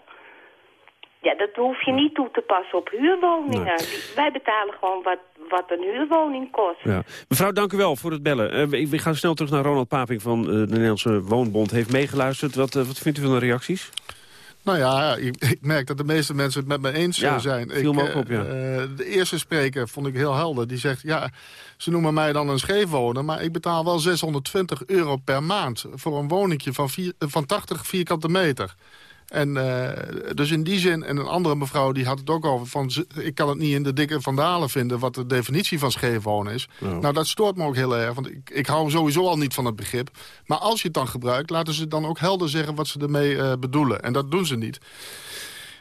Ja, dat hoef je niet toe te passen op huurwoningen. Die- Wij betalen gewoon wat, wat een huurwoning kost. Ja. Mevrouw, dank u wel voor het bellen. Eh, we, gaan snel terug naar Ronald Paping van eh, de Nederlandse Woonbond. Heeft meegeluisterd. Wat, eh, wat vindt u van de reacties? Nou ja, ik, ik merk dat de meeste mensen het met me eens Ja, zijn. viel me Ik, ook op, ja. eh, de eerste spreker vond ik heel helder. Die zegt, ja, ze noemen mij dan een scheefwoner... maar ik betaal wel 620 euro per maand... voor een woningje van, vier, van 80 vierkante meter. En eh, dus in die zin, en een andere mevrouw die had het ook over... van ik kan het niet in de dikke vandalen vinden... wat de definitie van scheefwonen is. Ja. Nou, dat stoort me ook heel erg, want ik, ik hou sowieso al niet van het begrip. Maar als je het dan gebruikt, laten ze dan ook helder zeggen... wat ze ermee eh, bedoelen. En dat doen ze niet.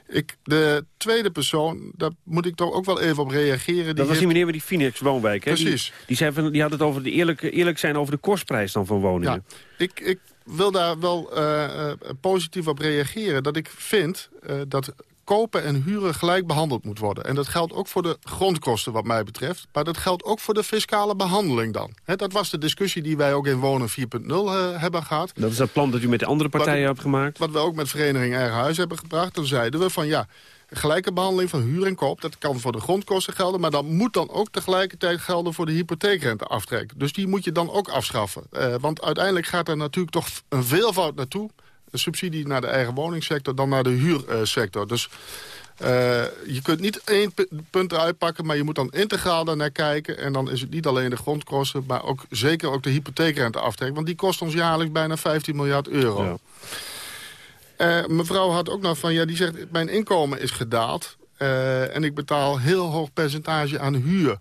Ik, de tweede persoon, daar moet ik toch ook wel even op reageren. Dat was heeft- die meneer met die Phoenix woonwijk. Hè? Precies. Die, die, zei van, die had het over de eerlijk, eerlijk zijn over de kostprijs dan van woningen. Ik, ik wil daar wel eh, eh, positief op reageren. Dat ik vind eh, dat kopen en huren gelijk behandeld moet worden. En dat geldt ook voor de grondkosten wat mij betreft. Maar dat geldt ook voor de fiscale behandeling dan. Dat was de discussie die wij ook in Wonen 4.0 eh, hebben gehad. Dat is dat plan dat u met de andere partijen hebt gemaakt. Wat we ook met Vereniging Eigen Huis hebben gebracht. Dan zeiden we van ja, gelijke behandeling van huur en koop. Dat kan voor de grondkosten gelden. Maar dat moet dan ook tegelijkertijd gelden voor de hypotheekrenteaftrek. Dus die moet je dan ook afschaffen. Eh, want uiteindelijk gaat er natuurlijk toch een veelvoud naartoe. Een subsidie naar de eigen woningsector dan naar de huursector. Dus eh, je kunt niet één pu- punt eruit pakken, maar je moet dan integraal daarnaar kijken. En dan is het niet alleen de grondkosten, maar ook zeker ook de hypotheekrenteaftrek. Want die kost ons jaarlijks bijna 15 miljard euro. Eh, mevrouw had ook nog van, ja, die zegt, mijn inkomen is gedaald. eh, en ik betaal heel hoog percentage aan huur.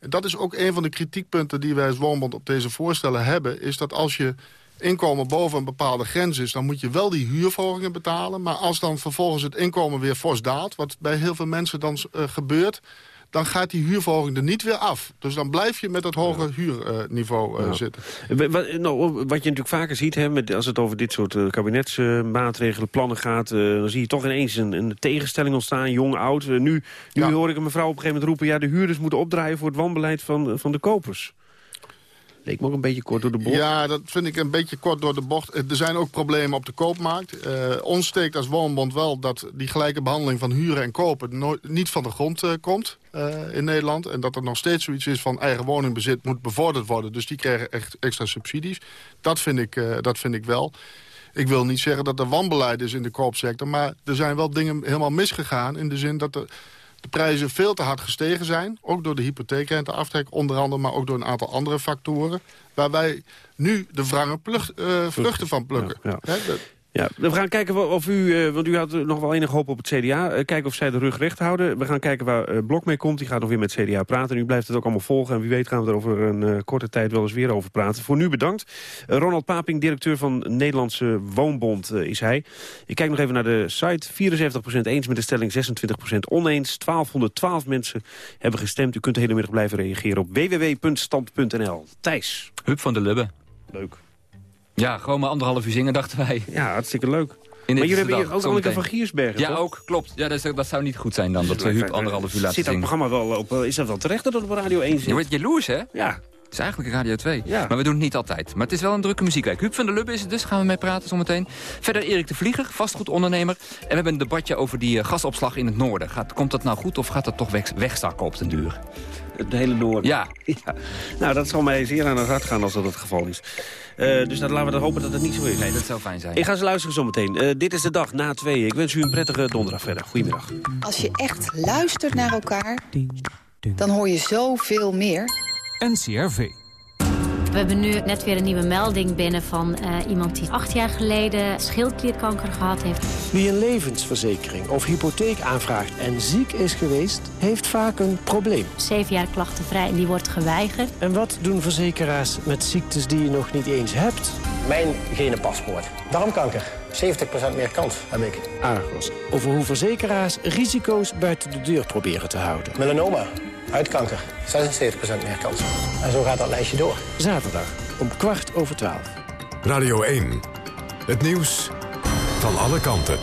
Dat is ook een van de kritiekpunten die wij als Woonbond op deze voorstellen hebben. Is dat als je inkomen boven een bepaalde grens is... dan moet je wel die huurverhogingen betalen. Maar als dan vervolgens het inkomen weer fors daalt... wat bij heel veel mensen dan eh, gebeurt... dan gaat die huurverhoging er niet weer af. Dus dan blijf je met dat hoge huurniveau eh, Ja. zitten. Wa- wa- nou, wat je natuurlijk vaker ziet, hè, met, als het over dit soort eh, kabinetsmaatregelen, plannen gaat... eh, dan zie je toch ineens een, een tegenstelling ontstaan, jong, oud. Nu nu hoor ik een mevrouw op een gegeven moment roepen... ja, de huurders moeten opdraaien voor het wanbeleid van, van de kopers. Leek me ook een beetje kort door de bocht. Ja, dat vind ik een beetje kort door de bocht. Eh, Er zijn ook problemen op de koopmarkt. Eh, ons steekt als woonbond wel dat die gelijke behandeling van huren en kopen... nooit, niet van de grond eh, komt in Nederland. En dat er nog steeds zoiets is van eigen woningbezit moet bevorderd worden. Dus die krijgen echt extra subsidies. Dat vind ik, dat vind ik wel. Ik wil niet zeggen dat er wanbeleid is in de koopsector... maar er zijn wel dingen helemaal misgegaan... in de zin dat er de prijzen veel te hard gestegen zijn. Ook door de hypotheekrenteaftrek onder andere... maar ook door een aantal andere factoren. Waar wij nu de wrange plug- eh, vruchten van plukken. Ja, Ja, we gaan kijken of u, eh, want u had nog wel enig hoop op het CDA. eh, kijken of zij de rug recht houden. We gaan kijken waar eh, Blok mee komt. Die gaat nog weer met het CDA praten. En u blijft het ook allemaal volgen. En wie weet gaan we er over een eh, korte tijd wel eens weer over praten. Voor nu bedankt. Ronald Paping, directeur van Nederlandse Woonbond is hij. Ik kijk nog even naar de site. 74% eens met de stelling, 26% oneens. 1212 mensen hebben gestemd. U kunt de hele middag blijven reageren op www.stand.nl. Thijs. Hup van de Lubbe. Leuk. Ja, gewoon maar anderhalf uur zingen, dachten wij. Ja, hartstikke leuk. In Maar jullie hebben hier ook. Anneke van Giersbergen, Ja, toch? ook, klopt. Ja, dat, is- dat zou niet goed zijn dan, dat we Huub anderhalf uur laten Zit dat zingen. programma wel op, eh, is dat wel terecht dat het op Radio 1 zit? Je wordt jaloers, hè? Ja. is eigenlijk Radio 2. Ja. Maar we doen het niet altijd. Maar het is wel een drukke muziekweek. Huub van der Lubbe is het dus, gaan we mee praten zometeen. Verder Erik de Vlieger, vastgoedondernemer. En we hebben een debatje over die eh, gasopslag in het noorden. Gaat, komt dat nou goed of gaat dat toch weg, wegzakken op den duur? Het hele noorden. Ja. ja. Nou, dat zal mij zeer aan het hart gaan als dat het geval is. Eh, dus dat laten we dan hopen dat het niet zo is. Nee, dat zou fijn zijn. Ik ga ze luisteren zometeen. Eh, dit is de dag na tweeën. Ik wens u een prettige donderdag verder. Goedemiddag. Als je echt luistert naar elkaar, dan hoor je zoveel meer. NCRV. We hebben nu net weer een nieuwe melding binnen van eh, iemand die acht jaar geleden schildklierkanker gehad heeft. Wie een levensverzekering of hypotheek aanvraagt en ziek is geweest, heeft vaak een probleem. Zeven jaar klachtenvrij en die wordt geweigerd. En wat doen verzekeraars met ziektes die je nog niet eens hebt? Mijn genenpaspoort. Darmkanker. 70% meer kans heb ik. Argos. Over hoe verzekeraars risico's buiten de deur proberen te houden. Melanoma. Huidkanker. 76% meer kans. En zo gaat dat lijstje door. Zaterdag om kwart over twaalf. Radio 1. Het nieuws van alle kanten.